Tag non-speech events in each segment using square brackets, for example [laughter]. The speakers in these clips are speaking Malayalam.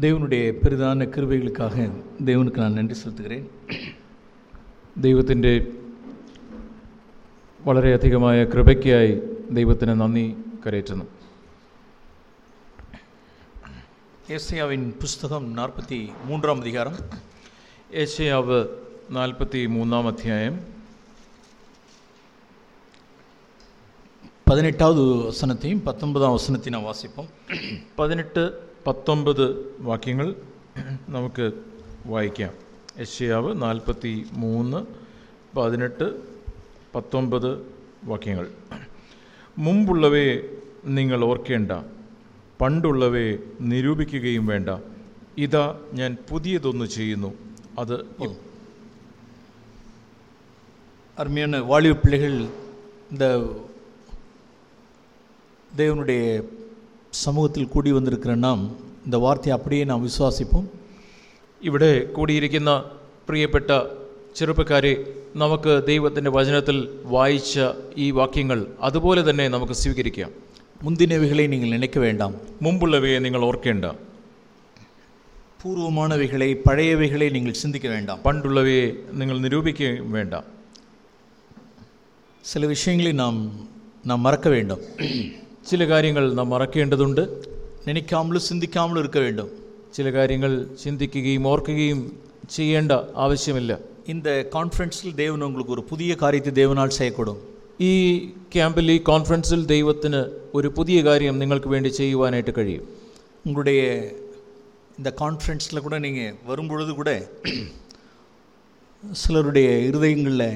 தேவனுடைய பெரிதான கிருபைகளுக்காக தேவனுக்கு நான் நன்றி செலுத்துகிறேன் ദൈവത്തിൻ്റെ വളരെയധികമായ കൃപയ്ക്കായി ദൈവത്തിന് നന്ദി കരയറ്റുന്നു ஏசையாவின் புஸ்தகம் நாற்பத்தி மூன்றாம் அதிகாரம் ഏഷ്യാവ് നാൽപ്പത്തി മൂന്നാം അധ്യായം பதினெட்டாவது வசனத்தையும் பத்தொன்பதாம் வசனத்தையும் நான் வாசிப்போம் പതിനെട്ട് പത്തൊമ്പത് വാക്യങ്ങൾ നമുക്ക് വായിക്കാം യശ്യാവ് നാൽപ്പത്തി മൂന്ന് പതിനെട്ട് പത്തൊമ്പത് വാക്യങ്ങൾ മുമ്പുള്ളവയെ നിങ്ങൾ ഓർക്കേണ്ട പണ്ടുള്ളവയെ നിരൂപിക്കുകയും വേണ്ട ഇതാ ഞാൻ പുതിയതൊന്ന് ചെയ്യുന്നു അത് ഇ- அருமையான வாலிப பிள்ளைகள் இந்த தேவனுடைய சமூகத்தில் கூடி வந்திருக்கிற நாம் இந்த வார்த்தையை அப்படியே நாம் விசுவாசிப்போம் ഇവിടെ കൂടിയിരിക്കുന്ന പ്രിയപ്പെട്ട ചെറുപ്പക്കാരെ നമുക്ക് ദൈവത്തിൻ്റെ വചനത്തിൽ വായിച്ച ഈ വാക്യങ്ങൾ അതുപോലെ തന്നെ നമുക്ക് സ്വീകരിക്കാം முந்தினவைகளை நீங்கள் நினைக்க வேண்டாம் മുമ്പുള്ളവയെ നിങ്ങൾ ഓർക്കേണ്ട பூர்வமானவைகளை பழையவைகளை நீங்கள் சிந்திக்க வேண்டாம் പണ്ടുള്ളവയെ നിങ്ങൾ നിരൂപിക്കുകയും വേണ്ട சில விஷயங்களை நாம் நாம் மறக்க வேண்டும் ചില കാര്യങ്ങൾ നാം മറക്കേണ്ടതുണ്ട് நினைக்காமலும் சிந்திக்காமலும் இருக்க வேண்டும் ചില കാര്യങ്ങൾ ചിന്തിക്കുകയും ഓർക്കുകയും ചെയ്യേണ്ട ആവശ്യമില്ല இந்த கான்ஃபரன்ஸில் தேவன் உங்களுக்கு ஒரு புதிய காரியத்தை தேவனால் செய்யக்கூடும் ഈ ക്യാമ്പിൽ ഈ കോൺഫറൻസിൽ ദൈവത്തിന് ഒരു പുതിയ കാര്യം നിങ്ങൾക്ക് വേണ്ടി ചെയ്യുവാനായിട്ട് കഴിയും உங்களுடைய இந்த கான்ஃபரன்ஸில் கூட நீங்கள் வரும்பொழுது கூட சிலருடைய இருதயங்களில்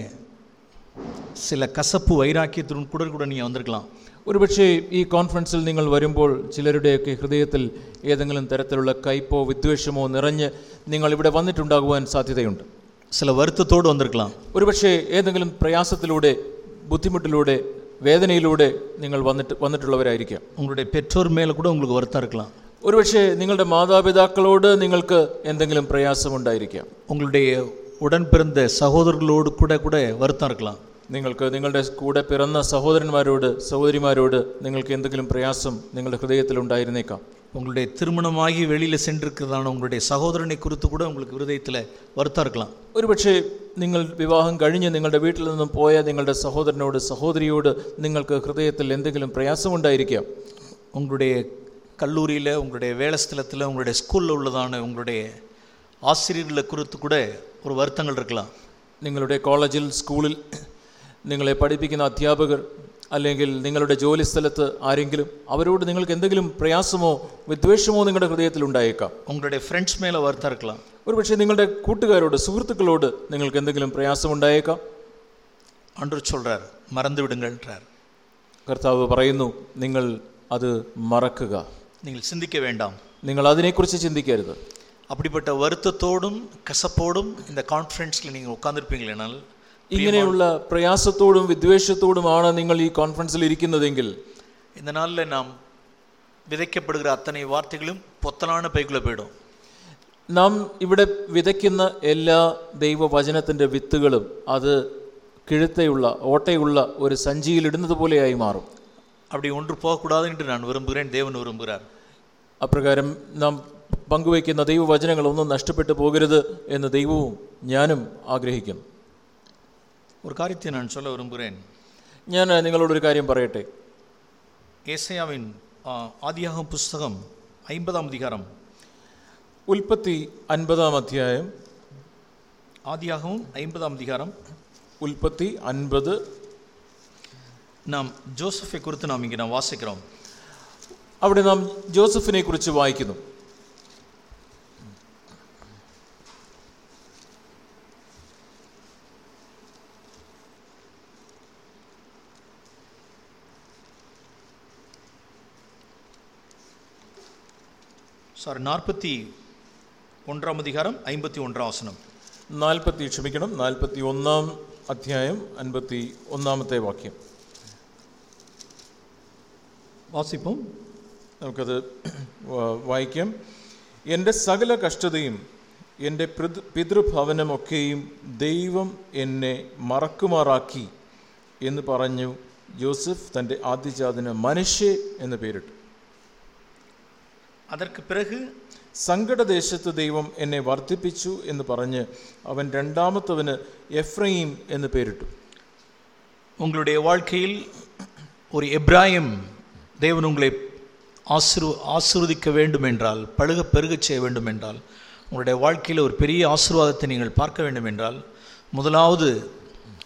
சில கசப்பு வைராக்கியத்துடன் கூட கூட நீங்கள் வந்திருக்கலாம் ഒരുപക്ഷെ ഈ കോൺഫറൻസിൽ നിങ്ങൾ വരുമ്പോൾ ചിലരുടെയൊക്കെ ഹൃദയത്തിൽ ഏതെങ്കിലും തരത്തിലുള്ള കയ്പോ വിദ്വേഷമോ നിറഞ്ഞ് നിങ്ങൾ ഇവിടെ വന്നിട്ടുണ്ടാകുവാൻ സാധ്യതയുണ്ട്. ചില വരുത്തത്തോട് വന്നിരിക്കലാം ഒരുപക്ഷെ ഏതെങ്കിലും പ്രയാസത്തിലൂടെ ബുദ്ധിമുട്ടിലൂടെ വേദനയിലൂടെ നിങ്ങൾ വന്നിട്ട് വന്നിട്ടുള്ളവരായിരിക്കാം. നിങ്ങളുടെ പെറ്റോർ മേലെ കൂടെ നിങ്ങൾക്ക് വരുത്തം ഒരുപക്ഷെ നിങ്ങളുടെ മാതാപിതാക്കളോട് നിങ്ങൾക്ക് എന്തെങ്കിലും പ്രയാസമുണ്ടായിരിക്കാം. നിങ്ങളുടെ ഉടൻ പിറந்த സഹോദരങ്ങളോട് കൂടെ കൂടെ വരുത്തം നിങ്ങൾക്ക് നിങ്ങളുടെ കൂടെ പിറന്ന സഹോദരന്മാരോട് സഹോദരിമാരോട് നിങ്ങൾക്ക് എന്തെങ്കിലും പ്രയാസം നിങ്ങളുടെ ഹൃദയത്തിൽ ഉണ്ടായിരുന്നേക്കാം உங்களுடைய திருமணமாகி வெளியில் சென்றிருக்கிறதான உங்களுடைய சகோதரனை குறித்து கூட உங்களுக்கு இருதயத்தில் வருத்தம் இருக்கலாம் ഒരുപക്ഷെ നിങ്ങൾ വിവാഹം കഴിഞ്ഞ് നിങ്ങളുടെ വീട്ടിൽ നിന്നും പോയ നിങ്ങളുടെ സഹോദരനോട് സഹോദരിയോട് നിങ്ങൾക്ക് ഹൃദയത്തിൽ എന്തെങ്കിലും പ്രയാസമുണ്ടായിരിക്കാം உங்களுடைய கல்லூரியில் உங்களுடைய வேலை ஸ்தலத்தில் உங்களுடைய ஸ்கூலில் உள்ளதான உங்களுடைய ஆசிரியர்களை குறித்து கூட ஒரு வருத்தங்கள் இருக்கலாம் നിങ്ങളുടെ കോളേജിൽ സ്കൂളിൽ നിങ്ങളെ പഠിപ്പിക്കുന്ന അധ്യാപകർ അല്ലെങ്കിൽ നിങ്ങളുടെ ജോലി സ്ഥലത്ത് ആരെങ്കിലും അവരോട് നിങ്ങൾക്ക് എന്തെങ്കിലും പ്രയാസമോ വിദ്വേഷമോ നിങ്ങളുടെ ഹൃദയത്തിൽ ഉണ്ടായേക്കാം உங்களுடைய ஃப்ரெண்ட்ஸ் மேலே வருத்தம் இருக்கலாம் ഒരുപക്ഷെ നിങ്ങളുടെ കൂട്ടുകാരോട് സുഹൃത്തുക്കളോട് നിങ്ങൾക്ക് എന്തെങ്കിലും പ്രയാസമുണ്ടായേക്കാം அன்று சொல்கிறார் மறந்து விடுங்கள்ன்றார் കർത്താവ് പറയുന്നു നിങ്ങൾ അത് മറക്കുക நீங்கள் சிந்திக்க வேண்டாம் നിങ്ങൾ അതിനെക്കുറിച്ച് ചിന്തിക്കരുത് அப்படிப்பட்ட வருத்தத்தோடும் கசப்போடும் இந்த கான்ஃபரன்ஸில் நீங்கள் உட்காந்துருப்பீங்களேனால் ഇങ്ങനെയുള്ള പ്രയാസത്തോടും വിദ്വേഷത്തോടുമാണ് നിങ്ങൾ ഈ കോൺഫറൻസിൽ ഇരിക്കുന്നതെങ്കിൽ இந்த நாளில் நாம் விதைக்கப்படுகிற அத்தனை வார்த்தைகளும் பொத்தலான பைக்குள்ளே போயிடும் നാം ഇവിടെ വിതയ്ക്കുന്ന എല്ലാ ദൈവവചനത്തിൻ്റെ വിത്തുകളും അത് കിഴുത്തയുള്ള ഓട്ടയുള്ള ഒരു സഞ്ചിയിൽ ഇടുന്നത് പോലെയായി മാറും அப்படி ஒன்று போகக்கூடாது என்று நான் விரும்புகிறேன் தேவன் விரும்புகிறார் അപ്രകാരം നാം പങ്കുവയ്ക്കുന്ന ദൈവവചനങ്ങൾ ഒന്നും നഷ്ടപ്പെട്ടു പോകരുത് എന്ന് ദൈവവും ഞാനും ആഗ്രഹിക്കുന്നു ஒரு காரியத்தை நான் சொல்ல விரும்புகிறேன் ഞാൻ നിങ്ങളോടൊരു കാര്യം പറയട്ടെ ஏசையாவின் ஆ, ஆதியாகமம் புஸ்தகம் ஐம்பதாம் அதிகாரம் ഉൽപ്പത്തി അൻപതാം അധ്യായം ஆதியாகமும் ஐம்பதாம் அதிகாரம் ഉൽപ്പത്തി അൻപത് நாம் ஜோசஃபை குறித்து நாம் இங்கே நாம் வாசிக்கிறோம் അവിടെ നാം ജോസഫിനെ കുറിച്ച് വായിക്കുന്നു சாரி நாற்பத்தி ஒன்றாம் அதிகாரம் ஐம்பத்தி ஒன்றாம் வசனம் നാൽപ്പത്തി ക്ഷമിക്കണം നാൽപ്പത്തി ഒന്നാം അധ്യായം അൻപത്തി ഒന്നാമത്തെ വാക്യം வாசிப்போம் നമുക്കത് വാ- വായിക്കാം എൻ്റെ സകല കഷ്ടതയും എൻ്റെ പിതൃ പിതൃഭവനമൊക്കെയും ദൈവം എന്നെ മറക്കുമാറാക്കി എന്ന് പറഞ്ഞു ജോസഫ് തൻ്റെ ആദ്യജാതിന് മനുഷ്യ എന്ന് പേരിട്ടു அதற்கு பிறகு സങ്കടദേശത്ത് ദൈവം എന്നെ വർദ്ധിപ്പിച്ചു എന്ന് പറഞ്ഞ് അവൻ രണ്ടാമത്തവന് എഫ്രൈം എന്ന് പേരിട്ടു உங்களுடைய வாழ்க்கையில் ஒரு எப்ராயம் தேவன் உங்களை ஆசிரு ஆசிர்வதிக்க வேண்டும் என்றால் பழுக பெருகச் செய்ய வேண்டும் என்றால் உங்களுடைய வாழ்க்கையில் ஒரு பெரிய ஆசீர்வாதத்தை நீங்கள் பார்க்க வேண்டும் என்றால் முதலாவது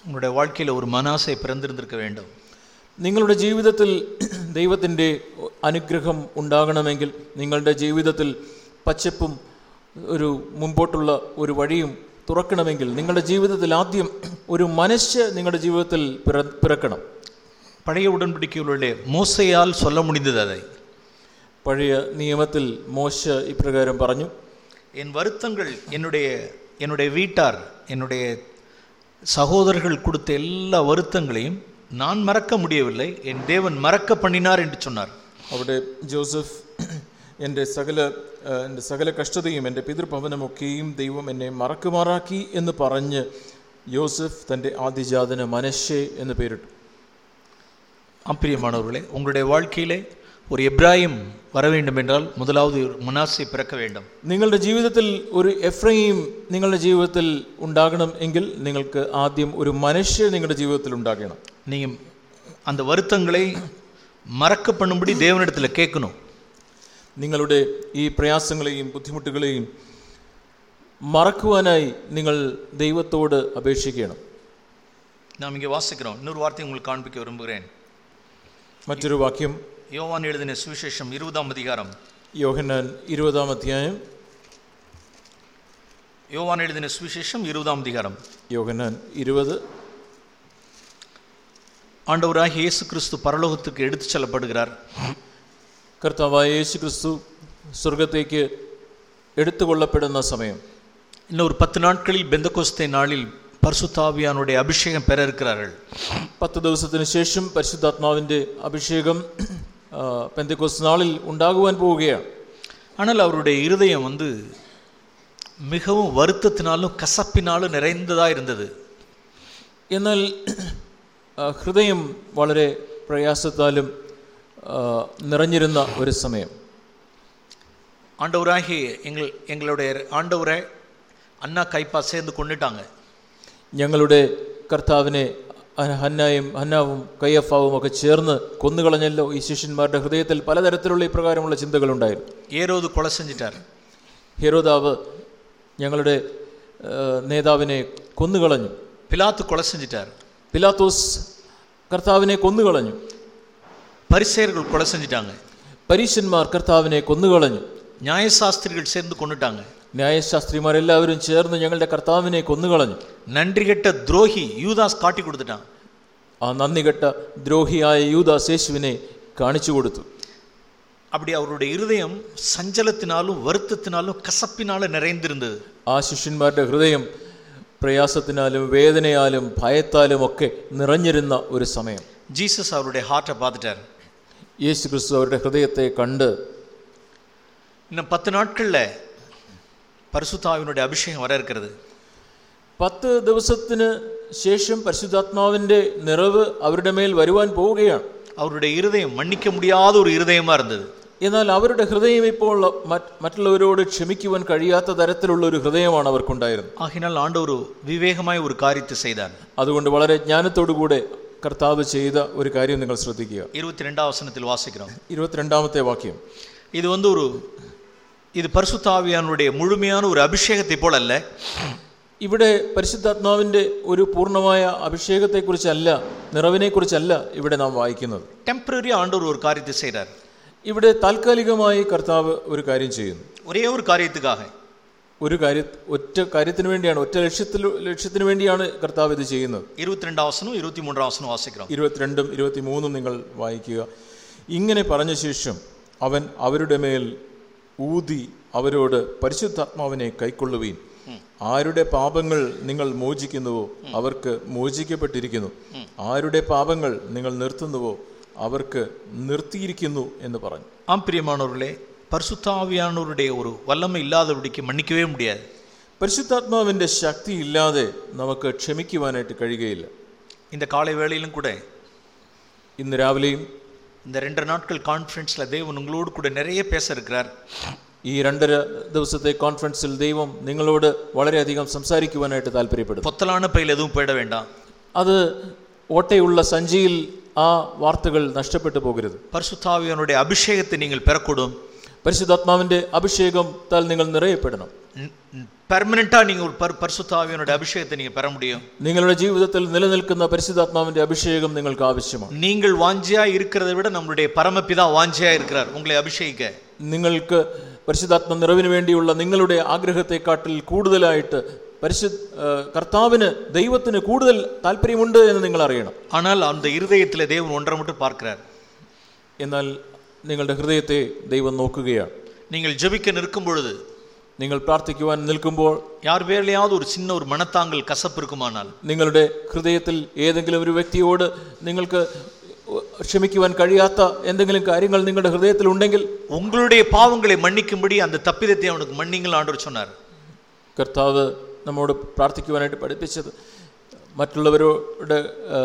உங்களுடைய வாழ்க்கையில் ஒரு மனாசை பிறந்திருந்திருக்க வேண்டும் നിങ്ങളുടെ ജീവിതത്തിൽ ദൈവത്തിന്റെ അനുഗ്രഹം ഉണ്ടാകണമെങ്കിൽ നിങ്ങളുടെ ജീവിതത്തിൽ പച്ചപ്പും ഒരു മുമ്പോട്ടുള്ള ഒരു വഴിയും തുറക്കണമെങ്കിൽ നിങ്ങളുടെ ജീവിതത്തിൽ ആദ്യം ഒരു മനസ്സ് നിങ്ങളുടെ ജീവിതത്തിൽ പിറക്കണം. പഴയ ഉടൻപിടിക്കുള്ള മോശയാൽ സ്വല്ല മുടിഞ്ഞതായി പഴയ നിയമത്തിൽ മോശ ഇപ്രകാരം പറഞ്ഞു എൻ വരുത്തങ്ങൾ എന്നുടേ എന്നുടേ വീട്ടാർ എന്നുടേ സഹോദരങ്ങൾ കൊടുത്ത എല്ലാ വരുത്തങ്ങളെയും நான் மறக்க முடியவில்லை என் தேவன் மறக்க பண்ணினார் என்று சொன்னார் അവിടെ ജോസഫ് എൻ്റെ സകല ആ, എൻ്റെ സകല കഷ്ടതയും എൻ്റെ പിതൃഭവനമൊക്കെയും ദൈവം എന്നെ മറക്കുമാറാക്കി എന്ന് പറഞ്ഞ് യോസഫ് തൻ്റെ ആദിജാതന് മനശ്ശെ എന്ന് പേരിട്ടു அப்பிரியமானவர்களே உங்களுடைய வாழ்க்கையிலே ஒரு எப்ராஹிம் வர வேண்டும் என்றால் முதலாவது ஒரு மனாசை பிறக்க வேண்டும் നിങ്ങളുടെ ജീവിതത്തിൽ ഒരു എഫ്രൈം നിങ്ങളുടെ ജീവിതത്തിൽ ഉണ്ടാകണം എങ്കിൽ നിങ്ങൾക്ക് ആദ്യം ഒരു മനുഷ്യ നിങ്ങളുടെ ജീവിതത്തിൽ ഉണ്ടാകണം நீங்கள் அந்த வருத்தங்களை மறக்க பண்ணும்படி தேவனிடத்தில் கேட்கணும் നിങ്ങളുടെ ഈ പ്രയാസങ്ങളെയും ബുദ്ധിമുട്ടുകളെയും മറക്കുവാനായി നിങ്ങൾ ദൈവത്തോട് അപേക്ഷിക്കണം நாம் இங்கே வாசிக்கிறோம் இன்னொரு வார்த்தை உங்களுக்கு காண்பிக்க விரும்புகிறேன் മറ്റൊരു വാക്യം யோவான் எழுதின சுவிசேஷம் இருபதாம் அதிகாரம் യോഹന്നാൻ ഇരുപതാം അധ്യായം யோவான் எழுதின சுவிசேஷம் இருபதாம் அதிகாரம் യോഹന്നാൻ ഇരുപത് ஆண்டவராகிய இயேசு கிறிஸ்து பரலோகத்துக்கு எடுத்துச் செல்லப்படுகிறார் കർത്താവായ യേശു ക്രിസ്തു സ്വർഗത്തേക്ക് എടുത്തുകൊള്ളപ്പെടുന്ന സമയം இன்னும் ஒரு பத்து நாட்களில் பெந்தகோஸ்தே நாளில் பரிசுத்தாவியானுடைய அபிஷேகம் பெற இருக்கிறார்கள் പത്ത് ദിവസത്തിന് ശേഷം പരിശുദ്ധാത്മാവിൻ്റെ അഭിഷേകം ആ, പെന്തക്കോസ് നാളിൽ ഉണ്ടാകുവാൻ പോവുകയാണ് ஆனால் அவருடைய இருதயம் வந்து மிகவும் வருத்தத்தினாலும் கசப்பினாலும் நிறைந்ததா இருந்தது എന്നാൽ ആ, ഹൃദയം വളരെ പ്രയാസത്താലും ആ, നിറഞ്ഞിരുന്ന ഒരു സമയം ஆண்டவராகி எங்கள் எங்களுடைய ஆண்டவரை அண்ணா கைப்பா சேர்ந்து கொண்டுட்டாங்க ഞങ്ങളുടെ കർത്താവിനെ അ- ഹന്നായും ഹന്നാവും കയ്യഫാവും ഒക്കെ ചേർന്ന് കൊന്നുകളഞ്ഞല്ലോ ഈ ശിഷ്യന്മാരുടെ ഹൃദയത്തിൽ പലതരത്തിലുള്ള ഇപ്രകാരമുള്ള ചിന്തകളുണ്ടായിരുന്നു. ഏരോത് കൊല സെഞ്ചിട്ടാർ ഹെരോദാവ് ഞങ്ങളുടെ നേതാവിനെ കൊന്നുകളഞ്ഞു. പിലാത്ത് കൊല സെഞ്ചിട്ടാർ പിലാത്തോസ് കർത്താവിനെ കൊന്നുകളഞ്ഞു. പരിസേരുകൾ കൊല സെഞ്ചിട്ടാങ്ക പരീശന്മാർ കർത്താവിനെ കൊന്നുകളഞ്ഞു. ന്യായശാസ്ത്രികൾ ചേർന്ന് കൊണ്ടിട്ടാങ്ക ന്യായശാസ്ത്രിമാരെല്ലാവരും ചേർന്ന് ഞങ്ങളുടെ കർത്താവിനെ കൊന്നുകളഞ്ഞു நன்றி கெட்ட துரோகி யூதாஸ் காட்டி கொடுத்துட்டான் ആ നന്ദികെട്ട ദ്രോഹിയായ യൂദാസ് യേശുവിനെ കാണിച്ചു കൊടുത്തു அப்படி அவருடைய இருதயம் சஞ்சலத்தினாலும் வருத்தத்தினாலும் கசப்பினாலும் நிறைந்திருந்தது ആ ശിഷ്യന്മാരുടെ ഹൃദയം പ്രയാസത്തിനാലും വേദനയാലും ഭയത്താലും ഒക്കെ നിറഞ്ഞിരുന്ന ഒരു സമയം ஜீசஸ் அவருடைய ஹார்ட்டை பார்த்துட்டார் യേശു ക്രിസ്തു അവരുടെ ഹൃദയത്തെ കണ്ട് இன்னும் பத்து நாட்களில் പരിശുദ്ധാവിനുടെ അഭിഷേകം വരരുക്കരുത് പത്ത് ദിവസത്തിന് ശേഷം പരിശുദ്ധാത്മാവിന്റെ നിറവ് അവരുടെ മേൽ വരുവാൻ പോവുകയാണ്. അവരുടെ ഹൃദയം മണ്ണിക്ക മുടിയാതെ ഒരു ഹൃദയമായിരുന്നത് എന്നാൽ അവരുടെ ഹൃദയം ഇപ്പോൾ മറ്റുള്ളവരോട് ക്ഷമിക്കുവാൻ കഴിയാത്ത തരത്തിലുള്ള ഒരു ഹൃദയമാണ് അവർക്കുണ്ടായിരുന്നത്. ആഹിനാൽ ആണ്ട് ഒരു വിവേകമായ ഒരു കാര്യത്തെ ചെയ്താൽ അതുകൊണ്ട് വളരെ ജ്ഞാനത്തോടുകൂടെ കർത്താവ് ചെയ്ത ഒരു കാര്യം നിങ്ങൾ ശ്രദ്ധിക്കുക. ഇരുപത്തിരണ്ടാം വസനത്തിൽ വാസിക്കണം. ഇരുപത്തിരണ്ടാമത്തെ വാക്യം. ഇത് വന്ന് ഒരു ഇത് പരിശുദ്ധാവിയാനുடைய മുഴുമയാണ് ഒരു അഭിഷേകത്തെ ഇപ്പോൾ അല്ലേ ഇവിടെ പരിശുദ്ധാത്മാവിന്റെ ഒരു പൂർണമായ അഭിഷേകത്തെക്കുറിച്ചല്ല നിറവിനെക്കുറിച്ചല്ല ഇവിടെ നാം വായിക്കുന്നത്. ടെമ്പററി ആണ്ടൊരു ഒരു കാര്യത്തിൽ ചെയ്താൽ. ഇവിടെ താൽക്കാലികമായി കർത്താവ് ഒരു കാര്യം ചെയ്യുന്നു. ഒരേ ഒരു കാര്യത്തുകാഹ ഒരു കാര്യ ഒറ്റ കാര്യത്തിന് വേണ്ടിയാണ് ഒറ്റ ലക്ഷ്യത്തിൽ ലക്ഷ്യത്തിന് വേണ്ടിയാണ് കർത്താവ് ഇത് ചെയ്യുന്നത്. ഇരുപത്തിരണ്ടാം വസനവും ഇരുപത്തിമൂന്നാം വസനവും വാസിക്കണം. ഇരുപത്തിരണ്ടും ഇരുപത്തിമൂന്നും നിങ്ങൾ വായിക്കുക. ഇങ്ങനെ പറഞ്ഞ ശേഷം അവൻ അവരുടെ മേൽ ഊതി അവരോട് പരിശുദ്ധാത്മാവിനെ കൈക്കൊള്ളുവീൻ. ആരുടെ പാപങ്ങൾ നിങ്ങൾ മോചിക്കുന്നുവോ അവർക്ക് മോചിക്കപ്പെട്ടിരിക്കുന്നു. ആരുടെ പാപങ്ങൾ നിങ്ങൾ നിർത്തുന്നുവോ അവർക്ക് നിർത്തിയിരിക്കുന്നു എന്ന് പറഞ്ഞു. ആ പ്രിയമാണവരുടെ പരിശുദ്ധാവിയാണവരുടെ ഒരു വല്ലമ ഇല്ലാതവരുടേക്ക് മണ്ണിക്കവേ മുടിയാതെ പരിശുദ്ധാത്മാവിന്റെ ശക്തി ഇല്ലാതെ നമുക്ക് ക്ഷമിക്കുവാനായിട്ട് കഴിയുകയില്ല. ഇന്ന് കാളവേളയിലും കൂടെ ഇന്ന് രാവിലെയും இந்த ரெண்டு நாட்கள் கான்ஃபரன்ஸில் தேவன் உங்களோடு கூட நிறைய பேச இருக்கிறார் ഈ രണ്ടര ദിവസത്തെ കോൺഫറൻസിൽ ദൈവം നിങ്ങളോട് വളരെയധികം സംസാരിക്കുവാനായിട്ട് താല്പര്യപ്പെടുന്നു பொத்தலான பையில் எதுவும் போயிட வேண்டாம் അത് ഓട്ടയുള്ള സഞ്ചിയിൽ ആ വാർത്തകൾ നഷ്ടപ്പെട്ടു പോകരുത് பரிசுத்தாவியனுடைய அபிஷேகத்தை நீங்கள் பெறக்கூடும் പരിശുദ്ധാത്മാവിന്റെ അഭിഷേകം താൽ നിങ്ങൾ നിറയപ്പെടണം. പെർമനന്റാ നിങ്ങൾ അഭിഷേകത്തെ നിങ്ങൾ നിങ്ങളുടെ ജീവിതത്തിൽ നിലനിൽക്കുന്ന പരിശുദ്ധാത്മാവിന്റെ അഭിഷേകം നിങ്ങൾക്ക് ആവശ്യമാണ്. നിങ്ങൾ നമ്മുടെ പരമപിതാ വാഞ്ചയായി നിങ്ങൾക്ക് പരിശുദ്ധാത്മ നിറവിന് വേണ്ടിയുള്ള നിങ്ങളുടെ ആഗ്രഹത്തെക്കാട്ടിൽ കൂടുതലായിട്ട് പരിശുദ്ധ കർത്താവിന് ദൈവത്തിന് കൂടുതൽ താല്പര്യമുണ്ട് എന്ന് നിങ്ങൾ അറിയണം. ദൈവം എന്നാൽ നിങ്ങളുടെ ഹൃദയത്തെ ദൈവം നോക്കുകയാണ്. നിങ്ങൾ ജപിക്കാൻ നിൽക്കുമ്പോഴത് നിങ്ങൾ പ്രാർത്ഥിക്കുവാൻ നിൽക്കുമ്പോൾ യാർ പേരിലെയാതെ ഒരു ചിന്ന ഒരു മണത്താങ്കൽ കസപ്പെടുക്കുമാണാൽ നിങ്ങളുടെ ഹൃദയത്തിൽ ഏതെങ്കിലും ഒരു വ്യക്തിയോട് നിങ്ങൾക്ക് ക്ഷമിക്കുവാൻ കഴിയാത്ത എന്തെങ്കിലും കാര്യങ്ങൾ നിങ്ങളുടെ ഹൃദയത്തിൽ ഉണ്ടെങ്കിൽ ഉങ്ങളുടെ പാവങ്ങളെ മണ്ണിക്കുമ്പടി അത് തപ്പിതെത്തി അവനക്ക് മണ്ണിങ്ങൾ ആണ്ടൊരു ചൊന്നാർ കർത്താവ് നമ്മോട് പ്രാർത്ഥിക്കുവാനായിട്ട് പഠിപ്പിച്ചത് മറ്റുള്ളവരോട് ആ,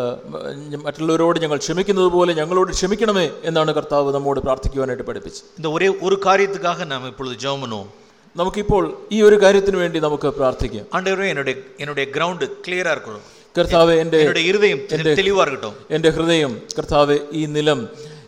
മറ്റുള്ളവരോട് ഞങ്ങൾ ക്ഷമിക്കുന്നത് പോലെ ഞങ്ങളോട് ക്ഷമിക്കണമേ എന്നാണ് കർത്താവ് നമ്മോട് പ്രാർത്ഥിക്കുവാനായിട്ട് പഠിപ്പിച്ചത് இந்த ஒரே ஒரு காரியத்துக்காக நாம் இப்பொழுது ஜெபம் பண்ணுவோம் നമുക്കിപ്പോൾ ഈ ഒരു കാര്യത്തിന് വേണ്ടി നമുക്ക് പ്രാർത്ഥിക്കാം ஆண்டவரே என்னுடைய என்னுடைய கிரவுண்டு கிளியரா இருக்கணும் കർത്താവ് എൻ്റെ என்னுடைய இருதயம் தெளிவா இருக்கட்டும் എൻ്റെ ഹൃദയം കർത്താവെ ഈ നിലം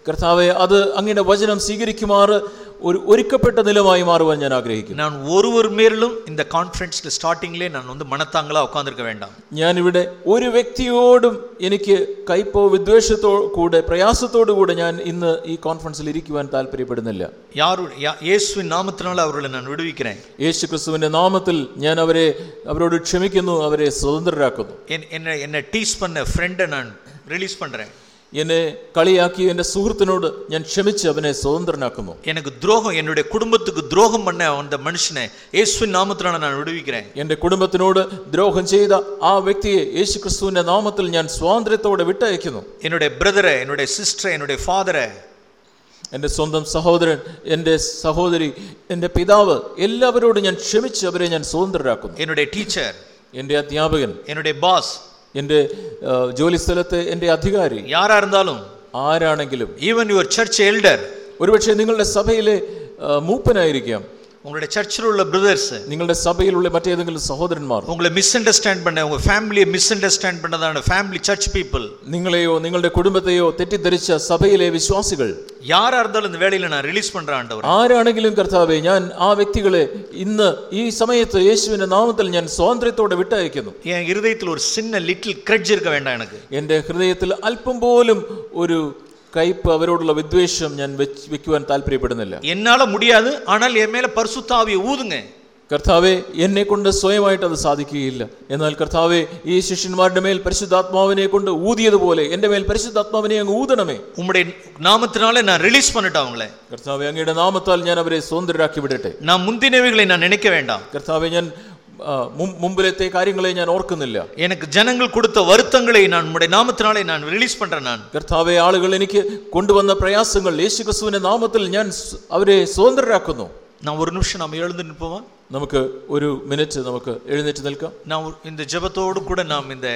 കർത്താവെ അത് അങ്ങയുടെ വചനം സ്വീകരിക്കുമാറ് ഒരു ഒരുക്കപ്പെട്ട നിലമായി മാറുവാൻ ഞാൻ ആഗ്രഹിക്കുന്നു நான் ஒருவர் மேலும் இந்த கான்ஃபரன்ஸ்ல ஸ்டார்டிங்லேயே நான் வந்து மனத்தாங்களா உட்கார்ந்திருக்க வேண்டாம் ഞാനിവിടെ ഒരു വ്യക്തിയോടും എനിക്ക് കയ്പോ വിദ്വേഷത്തോ കൂടെ പ്രയാസത്തോടു കൂടെ ഞാൻ ഇന്ന് ഈ കോൺഫറൻസിൽ ഇരിക്കുവാൻ താല്പര്യപ്പെടുന്നില്ല யாரு யா- இயேசுவின் நாமத்தினால அவர்களை நான் விடுவிக்கிறேன் യേശു ക്രിസ്തുവിന്റെ നാമത്തിൽ ഞാൻ അവരെ അവരോട് ക്ഷമിക്കുന്നു അവരെ സ്വതന്ത്രരാക്കുന്നു என் என்னை என்னை டீஸ் பண்ண ஃப்ரெண்டை நான் ரிலீஸ் பண்றேன் എന്നെ കളിയാക്കി എന്റെ സുഹൃത്തിനോട് ഞാൻ ക്ഷമിച്ച് അവനെ സ്വതന്ത്രനാക്കുന്നു. എനിക്ക് ദ്രോഹം എന്നുടേ കുടുംബത്തിന് ദ്രോഹം പണ അവന്റെ മനുഷ്യനെ യേശു നാമത്തിലാണ് ഞാൻ വിടുവിക്കുന്നത് എന്റെ കുടുംബത്തിനോട് ദ്രോഹം ചെയ്ത ആ വ്യക്തിയെ യേശു ക്രിസ്തുവിന്റെ നാമത്തിൽ ഞാൻ സ്വാതന്ത്ര്യത്തോടെ വിട്ടയക്കുന്നു. എന്നുടെ ബ്രദറെ എന്നുടേ സിസ്റ്റർ എന്നുടേ ഫാദറെ എന്റെ സ്വന്തം സഹോദരൻ എന്റെ സഹോദരി എന്റെ പിതാവ് എല്ലാവരോടും ഞാൻ ക്ഷമിച്ച് അവരെ ഞാൻ സ്വതന്ത്രരാക്കുന്നു. എന്നുടേ ടീച്ചർ എന്റെ അധ്യാപകൻ എന്നുടേ ബോസ് എന്റെ ജോലി സ്ഥലത്ത് എന്റെ അധികാരി. ആരായിരുന്നാലും ആരാണെങ്കിലും ഈവൻ യുവർ ചർച്ച് എൽഡർ ഒരുപക്ഷെ നിങ്ങളുടെ സഭയിലെ മൂപ്പനായിരിക്കാം. உங்களுடைய சர்ச்சில் உள்ள பிரதர்ஸ் നിങ്ങളുടെ സഭയിലുള്ള മറ്റേതെങ്കിലും സഹോദരന്മാർ உங்களை மிஸ் அண்டர்ஸ்டாண்ட் பண்ண உங்க ஃபேமிலியை மிஸ் அண்டர்ஸ்டாண்ட் பண்ணதான ஃபேமிலி சர்ச் பீப்புள் നിങ്ങളെയോ നിങ്ങളുടെ കുടുംബത്തെയോ തെറ്റിദ്ധരിച്ച സഭയിലെ വിശ്വാസികൾ யாரா இருந்தாலும் இந்த வேலையில நான் ரிலீஸ் பண்றேன் ஆண்டவர் ആരാണെങ്കിലും കർത്താവെ ഞാൻ ആ വ്യക്തികളെ ഇന്ന് ഈ സമയത്ത് യേശുവിന്റെ നാമത്തിൽ ഞാൻ സ്വാതന്ത്ര്യത്തോടെ വിട്ടയക്കുന്നു என் இருதயத்தில் ஒரு சின்ன லிட்டில் கிரட்ஜ் இருக்க வேண்டாம் எனக்கு എൻ്റെ ഹൃദയത്തിൽ അല്പം പോലും ഒരു കയ്പ് അവരോടുള്ള വിദ്വേഷം ഞാൻ വെക്കുവാൻ താല്പര്യപ്പെടുന്നില്ല. എന്നാളെ മുടിയാതെ ആണാൽ എമ്മേലെ പരിശുദ്ധാവിയെ ഊതുങ്ങ കർത്താവെ എന്നെ കൊണ്ട് സ്വയമായിട്ട് അത് സാധിക്കുകയില്ല. എന്നാൽ കർത്താവെ ഈ ശിഷ്യന്മാരുടെ മേൽ പരിശുദ്ധാത്മാവിനെ കൊണ്ട് ഊതിയതുപോലെ എന്റെ മേൽ പരിശുദ്ധാത്മാവിനെ അങ്ങ് ഊതണമേ. ഉമ്മടെ നാമത്തിനാളെ ഞാൻ റിലീസ് പണിട്ടെ അവങ്ങളെ കർത്താവെ അങ്ങയുടെ നാമത്താൽ ഞാൻ അവരെ സ്വതന്ത്രരാക്കി വിടട്ടെ. നാ മുന്തിനവകളെ ഞാൻ നനയ്ക്ക വേണ്ട കർത്താവെ ഞാൻ മുമ്പിലത്തെ കാര്യങ്ങളെ ഞാൻ ഓർക്കുന്നില്ല எனக்கு ஜனங்கள் கொடுத்த வருத்தங்களை நான் உம்முடைய நாமத்தினாலே நான் ரிலீஸ் பண்றேன் நான் കർത്താവെ ആളുകൾ എനിക്ക് കൊണ്ടുവന്ന പ്രയാസങ്ങൾ യേശു ക്രിസ്തുവിന്റെ നാമത്തിൽ ഞാൻ സ് അവരെ സ്വതന്ത്രരാക്കുന്നു நான் ஒரு நிமிஷம் நாம் எழுந்து நிற்போமா നമുക്ക് ഒരു മിനിറ്റ് നമുക്ക് എഴുന്നേറ്റ് നിൽക്കാം நான் ஒரு- இந்த ஜெபத்தோடு கூட நாம் இந்த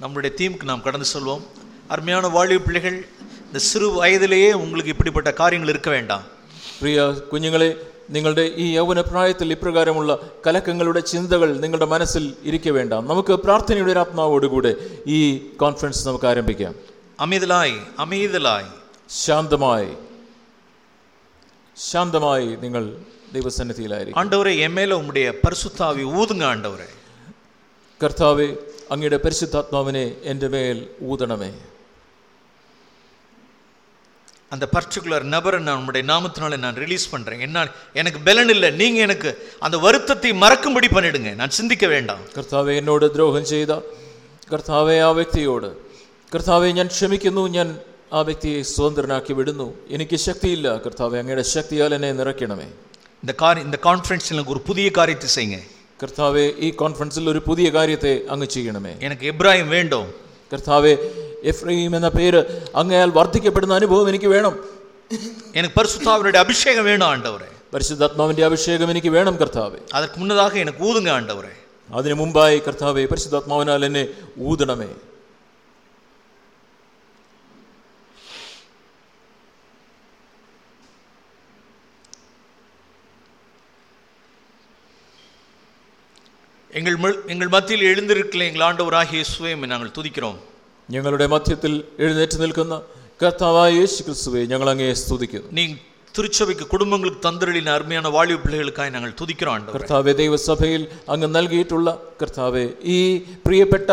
நம்முடைய தீமுக்கு நாம் கடந்து செல்வோம் அருமையான வாலிப பிள்ளைகள் இந்த சிறு வயதிலேயே உங்களுக்கு இப்படிப்பட்ட காரியங்கள் இருக்க வேண்டாம் പ്രിയ കുഞ്ഞുങ്ങളെ നിങ്ങളുടെ ഈ യൗവന പ്രായത്തിൽ ഇപ്രകാരമുള്ള കലക്കങ്ങളുടെ ചിന്തകൾ നിങ്ങളുടെ മനസ്സിൽ ഇരിക്കുക വേണ്ട. നമുക്ക് പ്രാർത്ഥനയുടെ ഒരു ആത്മാവോടുകൂടെ ഈ കോൺഫറൻസ് നമുക്ക് ആരംഭിക്കാം. അമിതലായി അമിതലായി. ശാന്തമായി ശാന്തമായി നിങ്ങൾ ദൈവസന്നിധിയിലായിരിക്കും. ആണ്ടവരെ പരിശുദ്ധാവി അങ്ങയുടെ പരിശുദ്ധാത്മാവിനെ എന്റെ മേൽ ഊതണമേ. அந்த பர்டிகுலர் நபரை நான் உம்முடைய நாமத்தினால நான் ரிலீஸ் பண்றேன் என்னால் எனக்கு பலன் இல்லை நீங்க எனக்கு அந்த வருத்தத்தை மறக்கும்படி பண்ணிடுங்க நான் சிந்திக்க வேண்டாம் കർത്താവെ എന്നോട് ദ്രോഹം ചെയ്ത കർത്താവെ ആ വ്യക്തിയോട് കർത്താവെ ഞാൻ ക്ഷമിക്കുന്നു ഞാൻ ആ വ്യക്തിയെ സ്വതന്ത്രനാക്കി വിടുന്നു എനിക്ക് ശക്തിയില്ല കർത്താവെ അങ്ങയുടെ ശക്തിയാൽ എന്നെ നിറയ്ക്കണമേ இந்த காரி இந்த கான்ஃபரன்ஸில் எனக்கு ஒரு புதிய காரியத்தை செய்யுங்க കർത്താവെ ഈ കോൺഫറൻസിൽ ഒരു പുതിയ കാര്യത്തെ അങ്ങ് ചെയ്യണമേ எனக்கு எப்ராஹிம் வேண்டும் കർത്താവെ എഫ്രൈം എന്ന പേര് അങ്ങയാൽ വർദ്ധിക്കപ്പെടുന്ന അനുഭവം എനിക്ക് വേണം எனக்கு பரிசுத்தாவினுடைய அபிஷேகம் வேணும் ஆண்டவரே പരിശുദ്ധാത്മാവിന്റെ അഭിഷേകം എനിക്ക് വേണം കർത്താവെ அதற்கு முன்னதாக எனக்கு ஊதுங்க ஆண்டவரே അതിനു മുമ്പായി കർത്താവെ പരിശുദ്ധാത്മാവിനാൽ എന്നെ ഊതണമേ எங்கள் ம- எங்கள் மத்தியில் எழுந்திருக்கல எங்கள் ஆண்டவராகிய இயேசுவை உம்மை நாங்கள் துதிக்கிறோம் ഞങ്ങളുടെ മധ്യത്തിൽ എഴുന്നേറ്റ് നിൽക്കുന്ന കർത്താവായ യേശു ക്രിസ്തുവെ ഞങ്ങൾ അങ്ങയെ സ്തുതിക്കുന്നു நீ திருச்சபைக்கு குடும்பங்களுக்கு தந்திரளின அருமையான வாழ்வு பிள்ளைகளுக்காய் நாங்கள் துதிக்கிறோம் ஆண்டவரே കർത്താവെ ദൈവസഭയിൽ അങ്ങ് നൽകിയിട്ടുള്ള കർത്താവെ ഈ പ്രിയപ്പെട്ട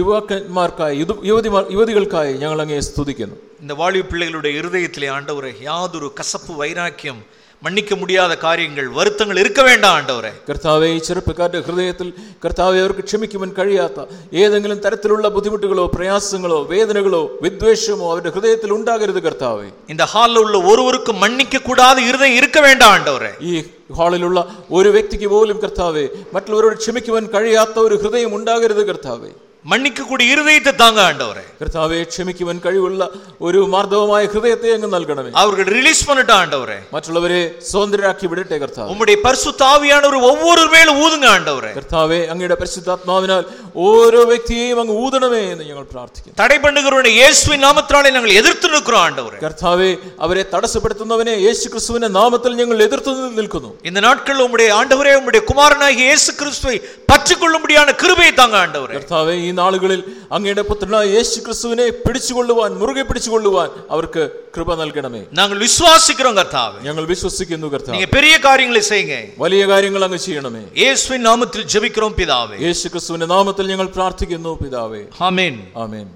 യുവാക്കന്മാർക്കായി യുവ- യുവതിമാർ യുവതികൾക്കായി ഞങ്ങൾ അങ്ങയെ സ്തുതിക്കുന്നു இந்த வாழ்வு பிள்ளைகளுடைய இருதயத்திலே ஆண்டவரே யாதொரு கசப்பு வைராக்கியம் மன்னிக்க முடியாத காரியங்கள் வருத்தங்கள் இருக்க வேண்டாம் ஆண்டவரே കർത്താവെ ഈ ചെറുപ്പക്കാരുടെ ഹൃദയത്തിൽ കർത്താവെ അവർക്ക് ക്ഷമിക്കുവാൻ കഴിയാത്ത ഏതെങ്കിലും തരത്തിലുള്ള ബുദ്ധിമുട്ടുകളോ പ്രയാസങ്ങളോ വേദനകളോ വിദ്വേഷമോ അവരുടെ ഹൃദയത്തിൽ ഉണ്ടാകരുത് കർത്താവെ இந்த ஹாலில் உள்ள ஒருவருக்கும் மன்னிக்க கூடாத இருதயம் இருக்க வேண்டாம் ஆண்டவரே ഈ ഹാളിലുള്ള ഒരു വ്യക്തിക്ക് പോലും കർത്താവെ മറ്റുള്ളവരോട് ക്ഷമിക്കുവാൻ കഴിയാത്ത ഒരു ഹൃദയം ഉണ്ടാകരുത് കർത്താവെ മണ്ണിക്കൂടി ഇരുതയത്തെ താങ്ക ആണ്ടവരെ കർത്താവെ ക്ഷമിക്കുവാൻ കഴിവുള്ള ഒരു മാർദ്ദവമായ ഹൃദയത്തെ അങ്ങ് നൽകണമേ അവർക്ക് റിലീസ് പണിട്ട് ആണ്ടവരെ മറ്റുള്ളവരെ സ്വതന്ത്രരാക്കി വിടട്ടെ കർത്താവ് നമ്മുടെ പരിശുദ്ധ ആവിയാണവർ ഒവ്വൊരു മേൽ ഊതുങ്ങ ആണ്ടവരെ കർത്താവെ അങ്ങയുടെ പരിശുദ്ധാത്മാവിനാൽ ഓരോ വ്യക്തിയെയും അങ്ങ് ഊതണമേ എന്ന് ഞങ്ങൾ പ്രാർത്ഥിക്കുന്നു തടയപ്പെടുന്നവരുടെ യേശുവിൻ നാമത്തിലാണ് ഞങ്ങൾ എതിർത്ത് നിൽക്കുക ആണ്ടവരെ കർത്താവെ അവരെ തടസ്സപ്പെടുത്തുന്നവനെ യേശു ക്രിസ്തുവിന്റെ നാമത്തിൽ ഞങ്ങൾ എതിർത്ത് നിൽക്കുന്നു ഇന്ന് നാട്കളിൽ നമ്മുടെ ആണ്ടവരെ നമ്മുടെ കുമാരനായ യേശു ക്രിസ്തുവെ പറ്റിക്കൊള്ളുമ്പടിയാണ് കൃപയെ താങ്ക ആണ്ടവരെ കർത്താവെ ഈ നാളുകളിൽ അങ്ങയുടെ പുത്രനായ യേശു ക്രിസ്തുവിനെ പിടിച്ചുകൊള്ളുവാൻ മുറുകെ പിടിച്ചുകൊള്ളുവാൻ അവർക്ക് കൃപ നൽകണമേ நாங்கள் விசுவாசிக்கிறோம் கர்த்தாவே ഞങ്ങൾ വിശ്വസിക്കുന്നു കർത്താവ് நீங்க பெரிய காரியங்களை செய்யுங்க വലിയ കാര്യങ്ങൾ അങ്ങ് ചെയ്യണമേ இயேசுவின் நாமத்தில் ஜெபிக்கிறோம் பிதாவே യേശു ക്രിസ്തുവിന്റെ നാമത്തിൽ ഞങ്ങൾ പ്രാർത്ഥിക്കുന്നു പിതാവേ ஆமென் ആമേൻ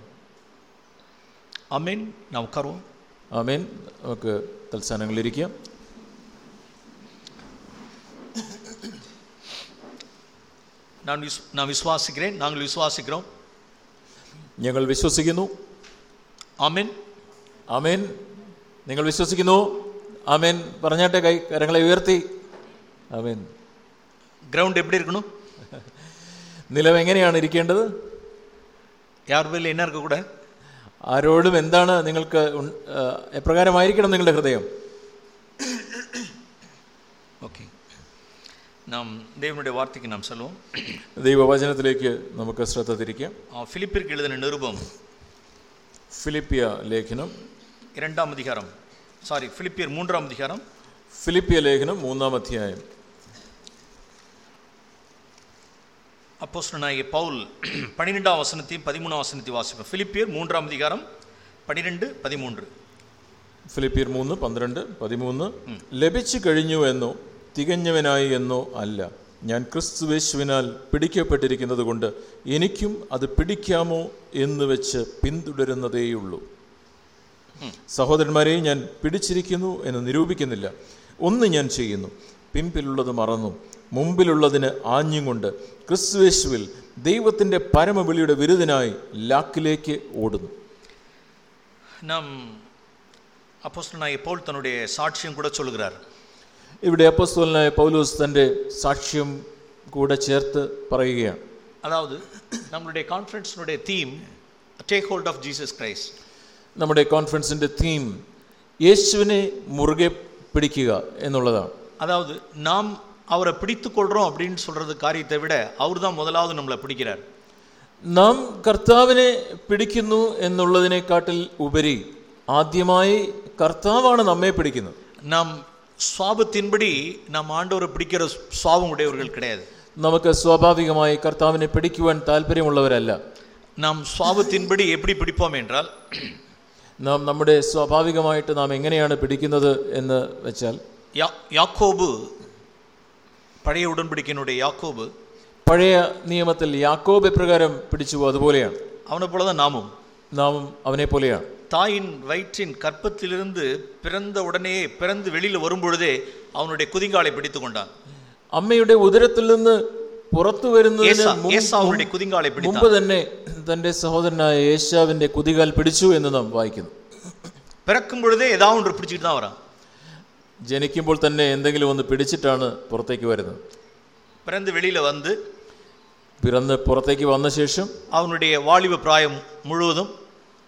ஆமென் நான் உட்காருவோம் ആമേൻ നമുക്ക് തൽസ്ഥാനങ്ങളിലിരിക്കാം நான் விஸ் நான் விசுவாசிக்கிறேன் நாங்கள் விசுவாசிக்கிறோம் ഞങ്ങൾ വിശ്വസിക്കുന്നു ஆமென் ആമേൻ നിങ്ങൾ വിശ്വസിക്കുന്നു ആമേൻ പറഞ്ഞാട്ടെ കൈ കരങ്ങളെ ഉയർത്തി ആമേൻ கிரவுண்ட் எப்படி இருக்கணும் [laughs] നിലം എങ്ങനെയാണ് ഇരിക്കേണ്ടത് யார் மேல என்ன இருக்கக்கூட ആരോടും എന്താണ് നിങ്ങൾക്ക് ഉൺ- ആ, എപ്രകാരമായിരിക്കണം നിങ്ങളുടെ ഹൃദയം ஓகே நாம் தேவனுடைய வார்த்தைக்கு நாம் சொல்லுவோம் ദൈവവചനത്തിലേക്ക് നമുക്ക് ശ്രദ്ധ തിരിക്കാം ஆ, பிலிப்பிற்கு எழுதின நிருபம் ഫിലിപ്പിയ ലേഖനം இரண்டாம் அதிகாரம் சாரி பிலிப்பியர் மூன்றாம் அதிகாரம் ഫിലിപ്പിയ ലേഖനം മൂന്നാം അധ്യായം அப்போஸ்தலனாகிய பவுல் [clears throat] பன்னிரெண்டாம் வசனத்தையும் பதிமூணாம் வசனத்தையும் வாசிப்போம் பிலிப்பியர் மூன்றாம் அதிகாரம் പന്ത്രണ്ട് പതിമൂന്ന് ഫിലിപ്പിയർ മൂന്ന് പന്ത്രണ്ട് പതിമൂന്ന് ലഭിച്ചു കഴിഞ്ഞു എന്നോ തികഞ്ഞവനായി എന്നോ അല്ല ഞാൻ ക്രിസ്തുവേശുവിനാൽ പിടിക്കപ്പെട്ടിരിക്കുന്നത് കൊണ്ട് എനിക്കും അത് പിടിക്കാമോ എന്ന് വെച്ച് പിന്തുടരുന്നതേയുള്ളൂ സഹോദരന്മാരെ ഞാൻ പിടിച്ചിരിക്കുന്നു എന്ന് നിരൂപിക്കുന്നില്ല ഒന്ന് ഞാൻ ചെയ്യുന്നു പിമ്പിലുള്ളത് മറന്നു മുമ്പിലുള്ളതിന് ആഞ്ഞും കൊണ്ട് ക്രിസ്തുവേശുവിൽ ദൈവത്തിൻ്റെ പരമവിളിയുടെ വിരുദ്ധനായി ലാക്കിലേക്ക് ഓടുന്നു நாம் அப்போஸ்தலனாகிய பவுல் தன்னுடைய சாட்சியம் கூட சொல்கிறார் ഇവിടെ അപ്പോസ്തലനായ പൗലോസ് തൻ്റെ സാക്ഷ്യം കൂടെ ചേർത്ത് പറയുകയാണ് அதாவது நம்மளுடைய கான்ஃபரன்ஸினுடைய theme take hold of Jesus Christ നമ്മുടെ കോൺഫറൻസിൻ്റെ തീം യേശുവിനെ മുറുകെ പിടിക്കുക എന്നുള്ളതാണ് அதாவது நாம் அவரை பிடித்து கொள்றோம் அப்படின்னு சொல்றது காரியத்தை விட அவர் தான் முதலாவது நம்மளை பிடிக்கிறார் നാം കർത്താവിനെ പിടിക്കുന്നു എന്നുള്ളതിനെക്കാട്ടിൽ ഉപരി ആദ്യമായി കർത്താവാണ് നമ്മെ പിടിക്കുന്നത് நாம் சுவாபத்தின்படி நாம் ஆண்டவரை பிடிக்கிற சுவாபம் உடையவர்கள் கிடையாது നമുക്ക് സ്വാഭാവികമായി കർത്താവിനെ പിടിക്കുവാൻ താല്പര്യമുള്ളവരല്ല நாம் சுவாபத்தின்படி எப்படி பிடிப்போம் என்றால் നാം നമ്മുടെ സ്വാഭാവികമായിട്ട് നാം എങ്ങനെയാണ് പിടിക്കുന്നത് എന്ന് വെച്ചാൽ யா யாக்கோபு பழைய உடன்படிக்கையினுடைய யாக்கோபு പഴയ നിയമത്തിൽ യാക്കോബ് എപ്രകാരം പിടിച്ചു അതുപോലെയാണ് அவனை போல தான் நாமும் നാം അവനെ പോലെയാണ് தாயின் வயிற்றின் கற்பத்திலிருந்து பிறந்த உடனே பிறந்து வெளியில் வரும்பொழுதே அவனுடைய குதிங்காலை பிடித்து கொண்டான் അമ്മയുടെ ഉദരത്തിൽ നിന്ന് പുറത്തു വരുന്നതിന് ஏசா മുമ്പ് ஏசா அவனுடைய குதிங்காலை മുമ്പ് பிடித்தான் തന്നെ തന്റെ സഹോദരനായ യേശാവിന്റെ കുതികാൽ പിടിച്ചു എന്ന് നാം വായിക്കുന്നു பிறக்கும் பொழுதே ஏதாவது ஒன்று பிடிச்சிட்டு தான் வரான் ജനിക്കുമ്പോൾ തന്നെ എന്തെങ്കിലും ഒന്ന് പിടിച്ചിട്ടാണ് പുറത്തേക്ക് വരുന്നത് பிறந்து வெளியில வந்து പിറന്ന് പുറത്തേക്ക് വന്ന ശേഷം அவனுடைய வாலிப பிராயம் முழுவதும்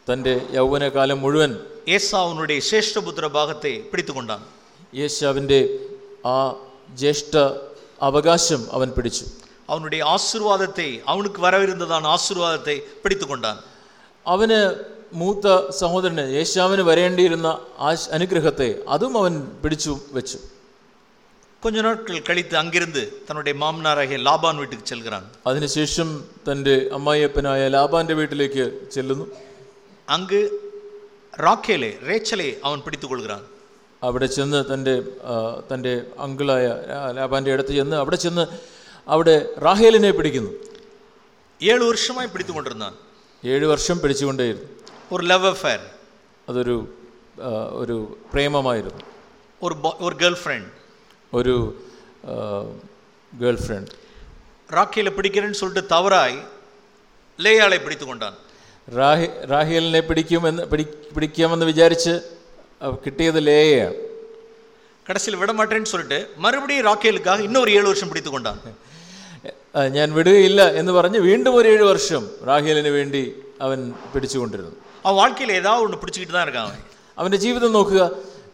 തൻ്റെ യൗവനകാലം മുഴുവൻ ஏசா அவனுடைய சேஷ்டபுத்திர பாகத்தை பிடித்து கொண்டான் യേശാവിൻ്റെ ആ ജ്യേഷ്ഠ അവകാശം അവൻ പിടിച്ചു அவனுடைய ஆசீர்வாதத்தை அவனுக்கு வரவிருந்ததான ஆசீர்வாதத்தை பிடித்து கொண்டான் അവന് മൂത്ത സഹോദരന് യേശാവിന് വരേണ്ടിയിരുന്ന ആ അനുഗ്രഹത്തെ അതും അവൻ പിടിച്ചു വെച്ചു கொஞ்ச நாட்கள் கழித்து அங்கிருந்து தன்னுடைய மாமனாராகிய லாபான் வீட்டுக்கு செல்கிறான் അതിനുശേഷം തൻ്റെ അമ്മായിയപ്പനായ ലാബാന്റെ വീട്ടിലേക്ക് ചെല്ലുന്നു அங்கு ராக்கேலே ரேச்சலை அவன் பிடித்துக் கொள்கிறான் അവിടെ ചെന്ന് തൻ്റെ ആ, തൻ്റെ അങ്കിളായ ആ, ലാബാന്റെ അടുത്ത് ചെന്ന് അവിടെ ചെന്ന് അവിടെ റാഹേലിനെ പിടിക്കുന്നു ஏழு வருஷமாய் பிடித்துக் கொண்டிருந்தான் ഏഴ് വർഷം പിടിച്ചുകൊണ്ടേയിരുന്നു ஒரு லவ் அஃபேர் അതൊരു ആ, ഒരു പ്രേമമായിരുന്നു ஒரு bo- ஒரு கேர்ள் ஃப்ரெண்ட் ഒരു ഗേൾ ഫ്രണ്ട് ராக்கேலை பிடிக்கிறேன்னு சொல்லிட்டு தவறாய் லேயாளை பிடித்துக் கொண்டான் റാഹി റാഹേലിനെ പിടിക്കുമെന്ന് പിടി പിടിക്കാമെന്ന് വിചാരിച്ച് അവ കിട്ടിയത് ലേയയാണ് கடைசியில் விட மாட்டேன்னு சொல்லிட்டு மறுபடியும் ராக்கேலுக்காக இன்னொரு ஏழு வருஷம் பிடித்துக் கொண்டான் ആ, ഞാൻ വിടുകയില്ല എന്ന് പറഞ്ഞ് വീണ്ടും ഒരു ഏഴ് വർഷം റാഹേലിന് വേണ്ടി അവൻ പിടിച്ചുകൊണ്ടിരുന്നു அவன் வாழ்க்கையில் ஏதாவது ஒன்று பிடிச்சிக்கிட்டு தான் இருக்கான் அவன் അവൻ്റെ ജീവിതം നോക്കുക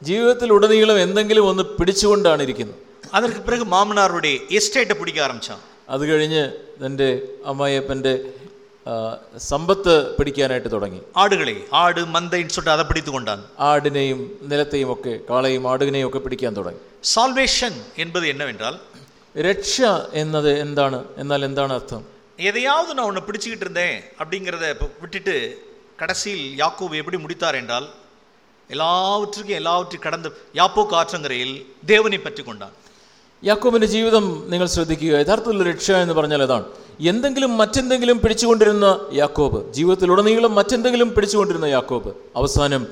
ജീവിതത്തിൽ ഉടനീളം എന്തെങ്കിലും ഒന്ന് പിടിച്ചുകൊണ്ടാണ് ഇരിക്കുന്നത് அதற்கு பிறகு மாமனாருடைய எஸ்டேட்டை பிடிக்க ஆரம்பிச்சான் അത് കഴിഞ്ഞ് തൻ്റെ അമ്മായിയപ്പൻ്റെ ആ, സമ്പത്ത് പിടിക്കാനായിട്ട് തുടങ്ങി ஆடுகளை ஆடு மந்தைன்னு சொல்லிட்டு அதை பிடித்து கொண்டான் ആടിനെയും നിലത്തെയും ഒക്കെ കാളയും ആടിനെയും ഒക്കെ പിടിക്കാൻ തുടങ്ങി சால்வேஷன் என்பது என்னவென்றால் രക്ഷ എന്നത് എന്താണ് എന്നാൽ എന്താണ് അർത്ഥം எதையாவது நான் உன்னை பிடிச்சிக்கிட்டு இருந்தேன் அப்படிங்கிறத இப்ப விட்டுட்டு கடைசியில் யாக்கோபு எப்படி முடித்தார் என்றால் எல்லாவற்றுக்கும் எல்லாவற்றையும் கடந்து யாப்போ காற்றங்கரையில் தேவனை பற்றி கொண்டான் യാക്കോബിന്റെ ജീവിതം നിങ്ങൾ ശ്രദ്ധിക്കുക യഥാർത്ഥത്തിലുള്ള രക്ഷ എന്ന് പറഞ്ഞാൽ അതാണ് എന്തെങ്കിലും മറ്റെന്തെങ്കിലും പിടിച്ചുകൊണ്ടിരുന്ന യാക്കോബ് ജീവിതത്തിലുടനീളം മറ്റെന്തെങ്കിലും പിടിച്ചുകൊണ്ടിരുന്ന യാക്കോബ് അവസാനം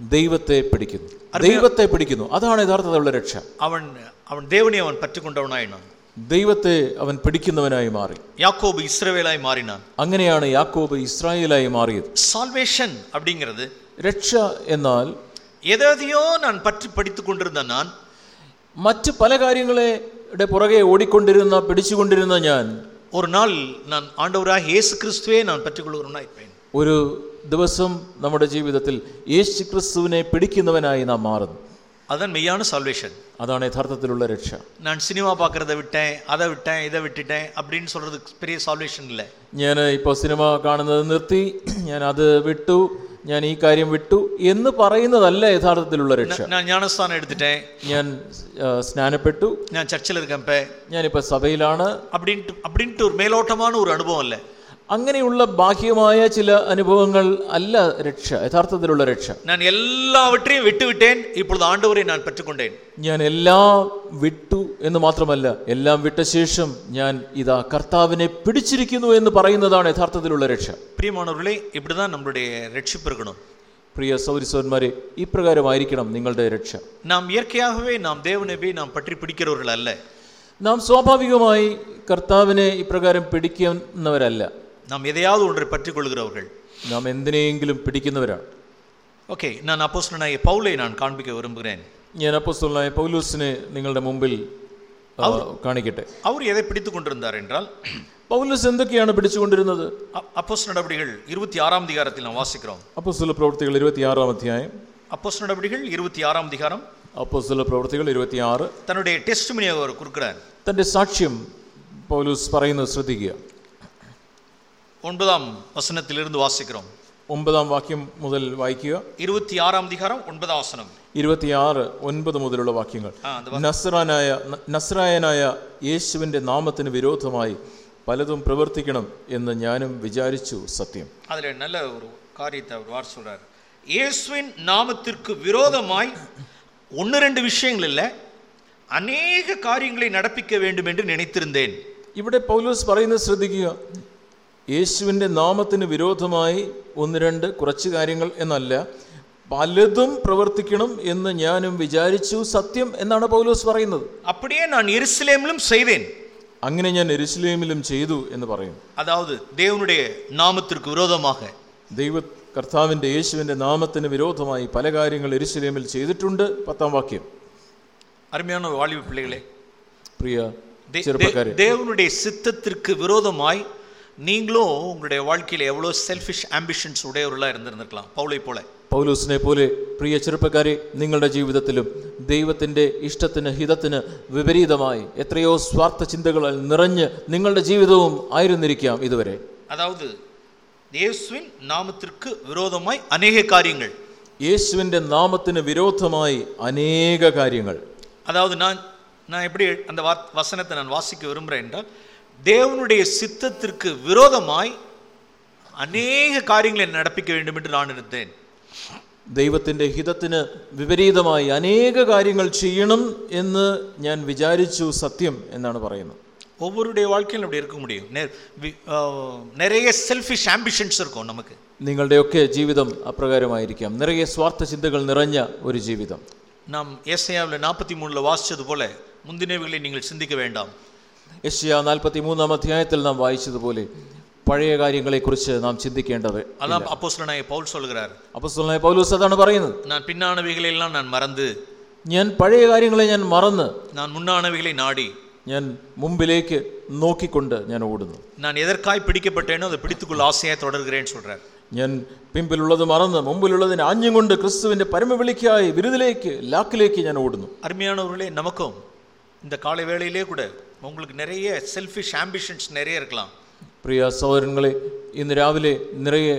ദൈവത്തെ പിടിക്കുന്നു. ദൈവത്തെ പിടിക്കുന്നു. അതാണ് യഥാർത്ഥത്തിലുള്ള രക്ഷ. അവൻ അവൻ ദേവനെ അവൻ പറ്റിക്കൊണ്ടവനായിരുന്നു ദൈവത്തെ അവൻ പിടിക്കുന്നവനായി മാറി. യാക്കോബ് ഇസ്രവേലായി മാറിനാൻ അങ്ങനെയാണ് യാക്കോബ് ഇസ്രായേലായി മാറിയത്. സാൽവേഷൻ അപ്പിങ്ങിറത് രക്ഷ എന്നാൽ എതോ ഞാൻ പറ്റി പഠിത്തുകൊണ്ടിരുന്ന നാൻ മറ്റ് പല കാര്യങ്ങളെ പുറകെ ഓടിക്കൊണ്ടിരുന്ന പിടിച്ചുകൊണ്ടിരുന്ന ഞാൻ ஒரு நாள் நான் ஆண்டவராக இயேசு கிறிஸ்துவே நான் பற்றிக்கொள்கிறவனா இருப்பேன் ഒരു ദിവസം നമ്മുടെ ജീവിതത്തിൽ യേശു ക്രിസ്തുവിനെ പിടിക്കുന്നവനായി നാം മാറുന്നു அதுதான் மெய்யான சால்வேஷன் അതാണ് യഥാർത്ഥത്തിലുള്ള രക്ഷ நான் சினிமா பார்க்கறத விட்டேன் அதை விட்டேன் இதை விட்டுட்டேன் அப்படின்னு சொல்றது பெரிய சால்வேஷன் இல்லை ഞാൻ ഇപ്പോൾ സിനിമ കാണുന്നത് നിർത്തി ഞാൻ അത് വിട്ടു ഞാൻ ഈ കാര്യം വിട്ടു എന്ന് പറയുന്നതല്ല യഥാർത്ഥത്തിലുള്ള രക്ഷ நான் ஞானஸ்தானம் எடுத்துட்டேன் ഞാൻ ആ, സ്നാനപ്പെട്ടു நான் சர்ச்சில் இருக்கேன் இப்போ ഞാനിപ്പോൾ സഭയിലാണ് அப்படின்ட்டு அப்படின்ட்டு ஒரு மேலோட்டமான ஒரு அனுபவம் இல்லை അങ്ങനെയുള്ള ബാഹ്യമായ ചില അനുഭവങ്ങൾ അല്ല രക്ഷ യഥാർത്ഥത്തിലുള്ള രക്ഷ நான் எல்லாவற்றையும் விட்டு விட்டேன் இப்பொழுது ஆண்டவரை நான் பெற்றுக்கொண்டேன் ഞാൻ എല്ലാം വിട്ടു എന്ന് മാത്രമല്ല എല്ലാം വിട്ട ശേഷം ഞാൻ ഇതാ കർത്താവിനെ പിടിച്ചിരിക്കുന്നു എന്ന് പറയുന്നതാണ് യഥാർത്ഥത്തിലുള്ള രക്ഷ பிரியமானவர்களே இப்படிதான் நம்மளுடைய ரட்சிப்பு இருக்கணும் പ്രിയ സൗരിസവന്മാരെ ഇപ്രകാരമായിരിക്കണം നിങ്ങളുടെ രക്ഷ நாம் இயற்கையாகவே நாம் தேவனை போய் நாம் பற்றி பிடிக்கிறவர்கள் அல்ல നാം സ്വാഭാവികമായി കർത്താവിനെ ഇപ്രകാരം പിടിക്കുന്നവരല്ല நாம் எதையாவது ஒன்றை பற்றி கொள்கிறவர்கள் നാം എന്തിനെയെങ്കിലും പിടിക്കുന്നവരാണ് ஓகே நான் அப்போஸ்தலனாகிய பவுலை நான் காண்பிக்க விரும்புகிறேன் ഞാൻ അപ്പോസ്തലനായ പൗലൂസിനെ നിങ്ങളുടെ മുമ്പിൽ ആ, കാണിക്കട്ടെ அவர் எதை பிடித்து கொண்டிருந்தார் என்றால் പൗലൂസ് എന്തൊക്കെയാണ് പിടിച്ചുകൊണ്ടിരുന്നത് அப்போஸ் நடவடிகள் இருபத்தி ஆறாம் அதிகாரத்தில் நாம் வாசிக்கிறோம் അപ്പോസ്തല പ്രവൃത്തികൾ ഇരുപത്തിയാറാം അധ്യായം அப்போஸ் நடவடிகள் இருபத்தி ஆறாம் அதிகாரம் അപ്പോസ്തല പ്രവൃത്തികൾ ഇരുപത്തിയാറ് தன்னுடைய டெஸ்ட் அவர் கொடுக்கிறார் തൻ്റെ സാക്ഷ്യം പൗലൂസ് പറയുന്നത് ശ്രദ്ധിക്കുക ஒன்பதாம் வசனத்திலிருந்து வாசிக்கிறோம் ഒമ്പതാം വാക്യം മുതൽ വായിക്കുക இருபத்தி ஆறாம் அதிகாரம் ஒன்பதாம் வசனம் ഇരുപത്തിയാറ് ഒൻപത് മുതലുള്ള വാക്യങ്ങൾ ആ, അത് നസ്രാനായ നസ്രായനായ യേശുവിൻ്റെ നാമത്തിന് വിരോധമായി പലതും പ്രവർത്തിക്കണം എന്ന് ഞാനും വിചാരിച്ചു സത്യം அதுல நல்ல ஒரு காரியத்தை அவர் வார் சொல்றார் இயேசுவின் நாமத்திற்கு விரோதமாய் ஒன்று ரெண்டு விஷயங்கள் இல்லை அநேக காரியங்களை நடப்பிக்க வேண்டும் என்று நினைத்திருந்தேன் ഇവിടെ പൗലോസ് പറയുന്നത് ശ്രദ്ധിക്കുക യേശുവിൻ്റെ നാമത്തിന് വിരോധമായി ഒന്ന് രണ്ട് കുറച്ച് കാര്യങ്ങൾ എന്നല്ല പലതും പ്രവർത്തിക്കണം എന്ന് ഞാനും വിചാരിച്ചു സത്യം എന്നാണ് പൗലോസ് പറയുന്നത് அப்படியே நான் எருசலேமிலும் செய்தேன் അങ്ങനെ ഞാൻ എരുസലേമിലും ചെയ്തു എന്ന് പറയുന്നു அதாவது தேவனுடைய நாமத்திற்கு விரோதமாக ദൈവ കർത്താവിൻ്റെ യേശുവിൻ്റെ നാമത്തിന് വിരോധമായി പല കാര്യങ്ങൾ എരുസലേമിൽ ചെയ്തിട്ടുണ്ട് പത്താം വാക്യം அருமையான வாலிப பிள்ளைகளே പ്രിയ தே- ചെറുപ്പക്കാരെ தே- தேவனுடைய சித்தத்திற்கு விரோதமாய் நீங்களும் உங்களுடைய வாழ்க்கையில் எவ்வளோ செல்ஃபிஷ் ஆம்பிஷன்ஸ் உடையவர்களாக இருந்திருந்திருக்கலாம் பவுலை போல പൗലൂസിനെ പോലെ പ്രിയ ചെറുപ്പക്കാരെ നിങ്ങളുടെ ജീവിതത്തിലും ദൈവത്തിൻ്റെ ഇഷ്ടത്തിന് ഹിതത്തിന് വിപരീതമായി എത്രയോ സ്വാർത്ഥ ചിന്തകളാൽ നിറഞ്ഞ് നിങ്ങളുടെ ജീവിതവും ആയിരുന്നിരിക്കാം ഇതുവരെ அதாவது இயேசுவின் நாமத்திற்கு விரோதமாய் அநேக காரியங்கள் യേശുവിൻ്റെ നാമത്തിന് വിരോധമായി അനേക കാര്യങ്ങൾ அதாவது நான் நான் எப்படி அந்த வா வசனத்தை நான் வாசிக்க விரும்புகிறேன் என்றால் தேவனுடைய சித்தத்திற்கு விரோதமாய் அநேக காரியங்களை நடப்பிக்க வேண்டும் என்று நான் இருந்தேன் ദൈവത്തിൻ്റെ ഹിതത്തിന് വിപരീതമായി അനേക കാര്യങ്ങൾ ചെയ്യണം എന്ന് ഞാൻ വിചാരിച്ചു സത്യം എന്നാണ് പറയുന്നത് ஒவ்வொருடைய வாழ்க்கையிலும் அப்படி இருக்க முடியும் நெ- வி- ஆ, நிறைய செல்ஃபிஷ் ஆம்பிஷன்ஸ் இருக்கும் நமக்கு നിങ്ങളുടെയൊക്കെ ജീവിതം അപ്രകാരമായിരിക്കാം നിറയെ സ്വാർത്ഥ ചിന്തകൾ നിറഞ്ഞ ഒരു ജീവിതം நாம் ஏசாயாவில் நாற்பத்தி மூணில் வாசிச்சது போல முந்தினவைகளை நீங்கள் சிந்திக்க வேண்டாம் യശ്യ നാൽപ്പത്തി മൂന്നാം അധ്യായത്തിൽ നാം വായിച്ചതുപോലെ പഴയ കാര്യങ്ങളെക്കുറിച്ച് നാം ചിന്തിക്കേണ്ടത് அதான் அப்போஸ்தலனாகிய பவுல் சொல்கிறார் അപ്പസ്തലനായ പൗലൂസ് അതാണ് പറയുന്നത് நான் பின்னானவைகளை எல்லாம் நான் மறந்து ഞാൻ പഴയ കാര്യങ്ങളെ ഞാൻ മറന്ന് நான் முன்னானவைகளை நாடி ഞാൻ മുമ്പിലേക്ക് നോക്കിക്കൊണ്ട് ഞാൻ ഓടുന്നു நான் எதற்காய் பிடிக்கப்பட்டேனோ அதை பிடித்துக்கொள்ள ஆசையாய் தொடர்கிறேன்னு சொல்றார் ഞാൻ പിമ്പിലുള്ളത് മറന്ന് മുമ്പിലുള്ളതിനെ ആഞ്ഞും കൊണ്ട് ക്രിസ്തുവിന്റെ പരമവിളിക്കായി വിരുദിലേക്ക് ലാക്കിലേക്ക് ഞാൻ ഓടുന്നു அருமையானவர்களே நமக்கும் இந்த காலை வேளையிலே கூட உங்களுக்கு நிறைய செல்ஃபிஷ் ஆம்பிஷன்ஸ் நிறைய இருக்கலாம் പ്രിയ സഹോദരങ്ങളെ ഇന്ന് രാവിലെ നിറയെ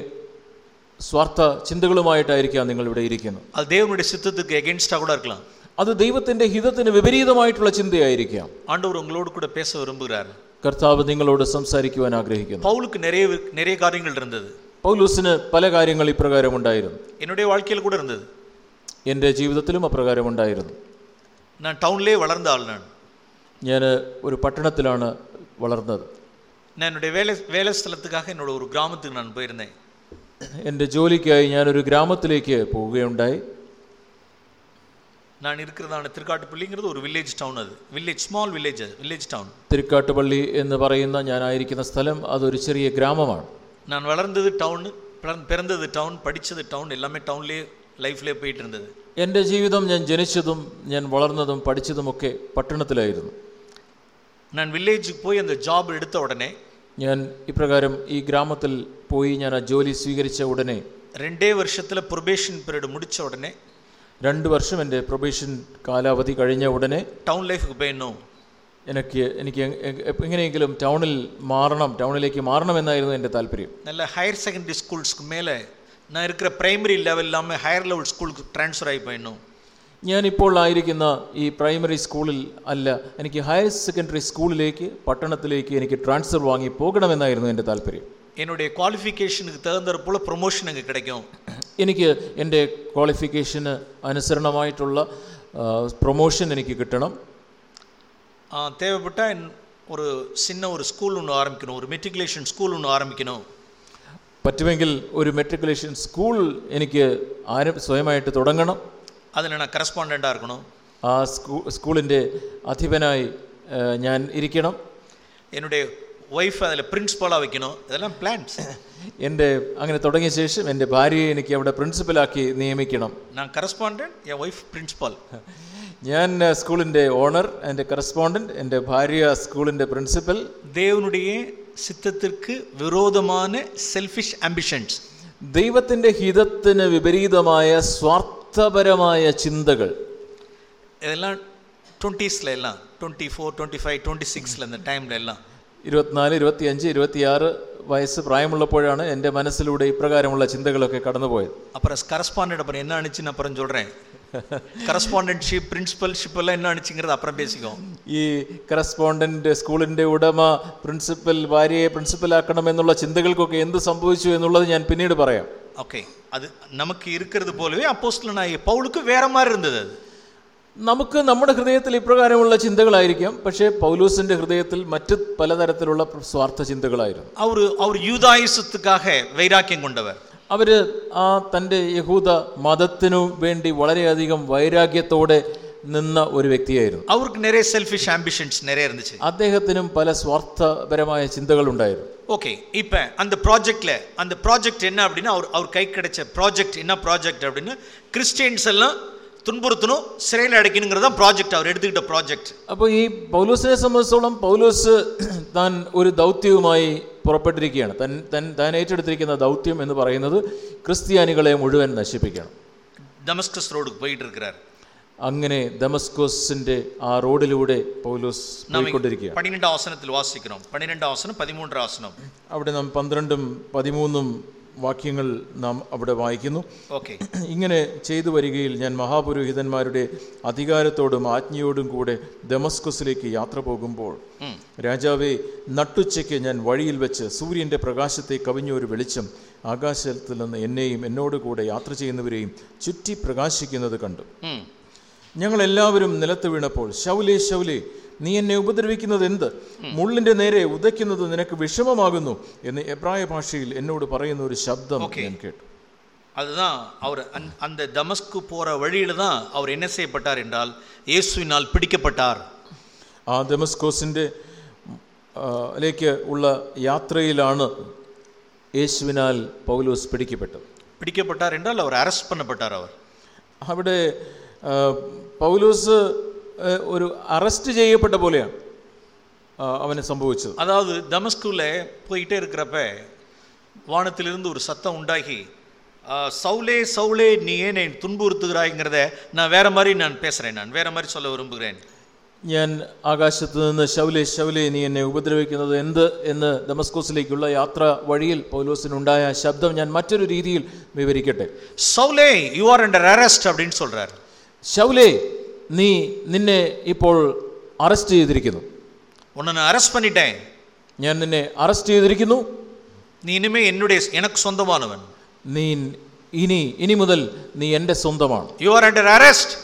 സ്വാർത്ഥ ചിന്തകളുമായിട്ടായിരിക്കാം നിങ്ങൾ ഇവിടെ ഇരിക്കുന്നത് அது தேவனுடைய சித்தத்துக்கு எகென்ஸ்டாக கூட இருக்கலாம் അത് ദൈവത്തിന്റെ ഹിതത്തിന് വിപരീതമായിട്ടുള്ള ചിന്തയായിരിക്കാം ஆண்டவர் உங்களோடு கூட பேச விரும்புகிறார் കർത്താവ് നിങ്ങളോട് സംസാരിക്കുവാൻ ആഗ്രഹിക്കുന്നു பவுலுக்கு நிறைய நிறைய காரியங்கள் இருந்தது പൗലൂസിന് പല കാര്യങ്ങൾ ഇപ്രകാരം ഉണ്ടായിരുന്നു என்னுடைய வாழ்க்கையில் கூட இருந்தது എൻ്റെ ജീവിതത്തിലും അപ്രകാരം ഉണ്ടായിരുന്നു நான் டவுன்லேயே வளர்ந்த ஆள் நான் ഞാൻ ഒരു പട്ടണത്തിലാണ് വളർന്നത് நான் என்னுடைய வேலை வேலை ஸ்தலத்துக்காக என்னோட ஒரு கிராமத்துக்கு நான் போயிருந்தேன் എൻ്റെ ജോലിക്കായി ഞാനൊരു ഗ്രാമത്തിലേക്ക് പോവുകയുണ്ടായി நான் இருக்கிறதான திருக்காட்டுப்பள்ளிங்கிறது ஒரு வில்லேஜ் டவுன் அது வில்லேஜ் ஸ்மால் வில்லேஜ் அது வில்லேஜ் டவுன் തിരുക്കാട്ടുപള്ളി എന്ന് പറയുന്ന ഞാനായിരിക്കുന്ന സ്ഥലം അതൊരു ചെറിയ ഗ്രാമമാണ് நான் வளர்ந்தது டவுன் பிறந்தது டவுன் படித்தது டவுன் எல்லாமே டவுன்லேயே லைஃப்லேயே போயிட்டு இருந்தது എൻ്റെ ജീവിതം ഞാൻ ജനിച്ചതും ഞാൻ വളർന്നതും പഠിച്ചതുമൊക്കെ പട്ടണത്തിലായിരുന്നു நான் வில்லேஜுக்கு போய் அந்த ஜாப் எடுத்த உடனே ഞാൻ ഇപ്രകാരം ഈ ഗ്രാമത്തിൽ പോയി ഞാൻ ആ ജോലി സ്വീകരിച്ച ഉടനെ ரெண்டே வருஷத்தில் ப்ரொபேஷன் பீரியட் முடிச்ச உடனே രണ്ട് വർഷം എൻ്റെ പ്രൊബേഷൻ കാലാവധി കഴിഞ്ഞ ഉടനെ டவுன் லைஃபுக்கு போயிடணும் എനിക്ക് എനിക്ക് എ- എ- എങ്ങനെയെങ്കിലും ടൗണിൽ മാറണം ടൗണിലേക്ക് മാറണമെന്നായിരുന്നു എൻ്റെ താല്പര്യം நல்ல ஹையர் செகண்டரி ஸ்கூல்ஸ்க்கு மேலே நான் இருக்கிற பிரைமரி லெவல் இல்லாமல் ஹையர் லெவல் ஸ்கூலுக்கு ட்ரான்ஸ்ஃபர் ஆகி போயிடணும் ഞാനിപ്പോൾ ആയിരിക്കുന്ന ഈ പ്രൈമറി സ്കൂളിൽ അല്ല എനിക്ക് ഹയർ സെക്കൻഡറി സ്കൂളിലേക്ക് പട്ടണത്തിലേക്ക് എനിക്ക് ട്രാൻസ്ഫർ വാങ്ങി പോകണമെന്നായിരുന്നു എൻ്റെ താല്പര്യം என்னுடைய குவாலிஃபிகேஷனுக்கு தகுந்த போல் ப்ரொமோஷன் அங்கே கிடைக்கும் എനിക്ക് എൻ്റെ ക്വാളിഫിക്കേഷന് അനുസരണമായിട്ടുള്ള പ്രൊമോഷൻ എനിക്ക് കിട്ടണം ஆ, தேவைப்பட்டா என்- ஒரு சின்ன ஒரு ஸ்கூல் ஒன்று ஆரம்பிக்கணும் ஒரு மெட்ரிகுலேஷன் ஸ்கூல் ஒன்று ஆரம்பிக்கணும் പറ്റുമെങ്കിൽ ഒരു മെട്രിക്കുലേഷൻ സ്കൂൾ എനിക്ക് ആരും സ്വയമായിട്ട് തുടങ്ങണം അതിനാണ് കറസ്പോണ്ടന്റ് ആർക്കണോ? ആ സ്കൂ സ്കൂളിന്റെ അധിപനായി ഞാൻ ഇരിക്കണം. എന്നുടേ വൈഫ് അതിൽ പ്രിൻസിപ്പളാ വയ്ക്കണോ ഇതെല്ലാം പ്ലാൻസ് എന്റെ അങ്ങനെ തുടങ്ങിയ ശേഷം എന്റെ ഭാര്യയെ എനിക്ക് അവിടെ പ്രിൻസിപ്പലാക്കി നിയമിക്കണം. ഞാൻ കറസ്പോണ്ടന്റ് വൈഫ് പ്രിൻസിപ്പൽ ഞാൻ സ്കൂളിന്റെ ഓണർ എന്റെ കറസ്പോണ്ടന്റ് എന്റെ ഭാര്യ സ്കൂളിന്റെ പ്രിൻസിപ്പൽ ദേവനുടേ സിദ്ധത്തിക്ക് വിരോധമാണ് സെൽഫിഷ് ആംബിഷൻസ് ദൈവത്തിന്റെ ഹിതത്തിന് വിപരീതമായ സ്വാർത്ഥ സ്വാർത്ഥപരമായ ചിന്തകൾ இதெல்லாம் டுவெண்ட்டீஸில் எல்லாம் twenty four twenty five twenty சிக்ஸில் இந்த டைமில் எல்லாம் ഇരുപത്തിനാല് ഇരുപത്തിയഞ്ച് ഇരുപത്തിയാറ് വയസ്സ് പ്രായമുള്ളപ്പോഴാണ് എൻ്റെ മനസ്സിലൂടെ ഇപ്രകാരമുള്ള ചിന്തകളൊക്കെ കടന്നുപോയത് அப்புறம் கரஸ்பாண்டன்ட் அப்புறம் என்ன அனுச்சுன்னு அப்புறம் சொல்கிறேன் கரஸ்பாண்டன்ட்ஷிப் பிரின்சிபல்ஷிப் எல்லாம் என்ன அனுச்சுங்கிறது அப்புறம் பேசிக்குவோம் ഈ കറസ്പോണ്ടന്റ് സ്കൂളിൻ്റെ ഉടമ പ്രിൻസിപ്പൽ ഭാര്യയെ പ്രിൻസിപ്പലാക്കണം എന്നുള്ള ചിന്തകൾക്കൊക്കെ എന്ത് സംഭവിച്ചു എന്നുള്ളത് ഞാൻ പിന്നീട് പറയാം ஓகே அது நமக்கு இருக்கிறது போலவே அப்போஸ்தலனாகிய பவுலுக்கு வேற மாதிரி இருந்தது அது നമുക്ക് നമ്മുടെ ഹൃദയത്തിൽ ഇപ്രകാരമുള്ള ചിന്തകളായിരിക്കാം പക്ഷേ പൗലൂസിന്റെ ഹൃദയത്തിൽ മറ്റ് പലതരത്തിലുള്ള സ്വാർത്ഥ ചിന്തകളായിരുന്നു அவர் அவர் யூதாயுசத்துக்காக வைராக்கியம் கொண்டவர் അവര് ആ തൻ്റെ യഹൂദ മതത്തിനു വേണ്ടി വളരെയധികം വൈരാഗ്യത്തോടെ നിന്ന ഒരു വ്യക്തിയായിരുന്നു அவருக்கு நிறைய செல்ஃபிஷ் ஆம்பிஷன்ஸ் நிறைய இருந்துச்சு അദ്ദേഹത്തിനും പല സ്വാർത്ഥപരമായ ചിന്തകളുണ്ടായിരുന്നു ஓகே இப்போ அந்த ப்ராஜெக்ட்ல அந்த ப்ராஜெக்ட் என்ன அப்படின்னா அவர் அவர் கை கிடைச்ச ப்ராஜெக்ட் என்ன ப்ராஜெக்ட் அப்படின்னு கிறிஸ்டியன்ஸ் எல்லாம் துன்புறுத்தணும் சிறையில் அடைக்கணுங்கிறது தான் ப்ராஜெக்ட் அவர் எடுத்துக்கிட்ட ப்ராஜெக்ட் അപ്പോൾ ഈ പൗലോസിനെ സംബന്ധിച്ചോളം പൗലോസ് താൻ ഒരു ദൗത്യവുമായി പുറപ്പെട്ടിരിക്കുകയാണ് തൻ തൻ താൻ ഏറ്റെടുത്തിരിക്കുന്ന ദൗത്യം എന്ന് പറയുന്നത് ക്രിസ്ത്യാനികളെ മുഴുവൻ നശിപ്പിക്കണം டமஸ்கஸ் ரோடுக்கு போயிட்டு இருக்கிறார் അങ്ങനെ ദമസ്കോസിന്റെ ആ റോഡിലൂടെ പൗലോസ് പോയിക്കൊണ്ടിരിക്കുക പന്നിരണ്ടാം വസനത്തിൽ വാസിക്കണം. പന്നിരണ്ടാം വസനം അവിടെ നാം പന്ത്രണ്ടും പതിമൂന്നും വാക്യങ്ങൾ നാം അവിടെ വായിക്കുന്നു. ഓക്കെ. [clears throat] ഇങ്ങനെ ചെയ്തു വരികയിൽ ഞാൻ മഹാപുരോഹിതന്മാരുടെ അധികാരത്തോടും ആജ്ഞയോടും കൂടെ ദമസ്കസിലേക്ക് യാത്ര പോകുമ്പോൾ രാജാവെ നട്ടുച്ചയ്ക്ക് ഞാൻ വഴിയിൽ വെച്ച് സൂര്യന്റെ പ്രകാശത്തെ കവിഞ്ഞ ഒരു വെളിച്ചം ആകാശത്തിൽ നിന്ന് എന്നെയും എന്നോട് കൂടെ യാത്ര ചെയ്യുന്നവരെയും ചുറ്റി പ്രകാശിക്കുന്നത് കണ്ടു. ம் ഞങ്ങൾ എല്ലാവരും നിലത്ത് വീണപ്പോൾ ശൗലേ ശൗലേ നീ എന്നെ ഉപദ്രവിക്കുന്നത് എന്ത് മുള്ളിന്റെ നേരെ ഉദയ്ക്കുന്നത് നിനക്ക് വിഷമമാകുന്നു എന്ന് എബ്രായ ഭാഷയിൽ എന്നോട് പറയുന്ന ഒരു ശബ്ദം Okay. ഞാൻ കേട്ടു அதுதான் அவர் அந்த- அந்த தமஸ்கு போற வழியில தான் அவர் என்ன செய்யப்பட்டார் என்றால் இயேசுவினால் பிடிக்கப்பட்டார் ആ ഡെമസ്കോസിൻ്റെ ആ, ലേക്ക് ഉള്ള യാത്രയിലാണ് യേശുവിനാൽ പൗലോസ് പിടിക്കപ്പെട്ടത് பிடிக்கப்பட்டார் என்றால் அவர் அரெஸ்ட் பண்ணப்பட்டார் அவர் അവിടെ ആ, പൗലോസ് ആ, ഒരു അറസ്റ്റ് ചെയ്യപ്പെട്ട പോലെയാണ് ആ, അവന് സംഭവിച്ചത് அதாவது தமஸ்குல போயிட்டே இருக்கிறப்ப வானத்திலிருந்து ஒரு சத்தம் உண்டாகி ஆ, சவுலே சவுலே நீ ஏன் என்னை துன்புறுத்துகிறாய்ங்கிறத நான் வேற மாதிரி நான் பேசுறேன் நான் வேற மாதிரி சொல்ல விரும்புகிறேன் ഞാൻ ആകാശത്ത് നിന്ന് ശൗലെ ശൗലെ നീ എന്നെ ഉപദ്രവിക്കുന്നത് എന്ത് എന്ന് ദമസ്കോസിലേക്കുള്ള യാത്ര വഴിയിൽ പൗലോസിനുണ്ടായ ശബ്ദം ഞാൻ മറ്റൊരു രീതിയിൽ വിവരിക്കട്ടെ சவுலே யூ ஆர் அண்டர் அரெஸ்ட் அப்படின்னு சொல்றார் ശൗലെ നീ നിന്നെ ഇപ്പോൾ അറസ്റ്റ് ചെയ്തിരിക്കുന്നു உன்னை நான் அரெஸ்ட் பண்ணிட்டேன் ഞാൻ നിന്നെ അറസ്റ്റ് ചെയ്തിരിക്കുന്നു நீ இனிமே என்னுடைய எனக்கு சொந்தமானவன் നീ ഇനി ഇനി മുതൽ നീ എൻ്റെ സ്വന്തമാണ് யூ ஆர் அண்டர் அரெஸ்ட்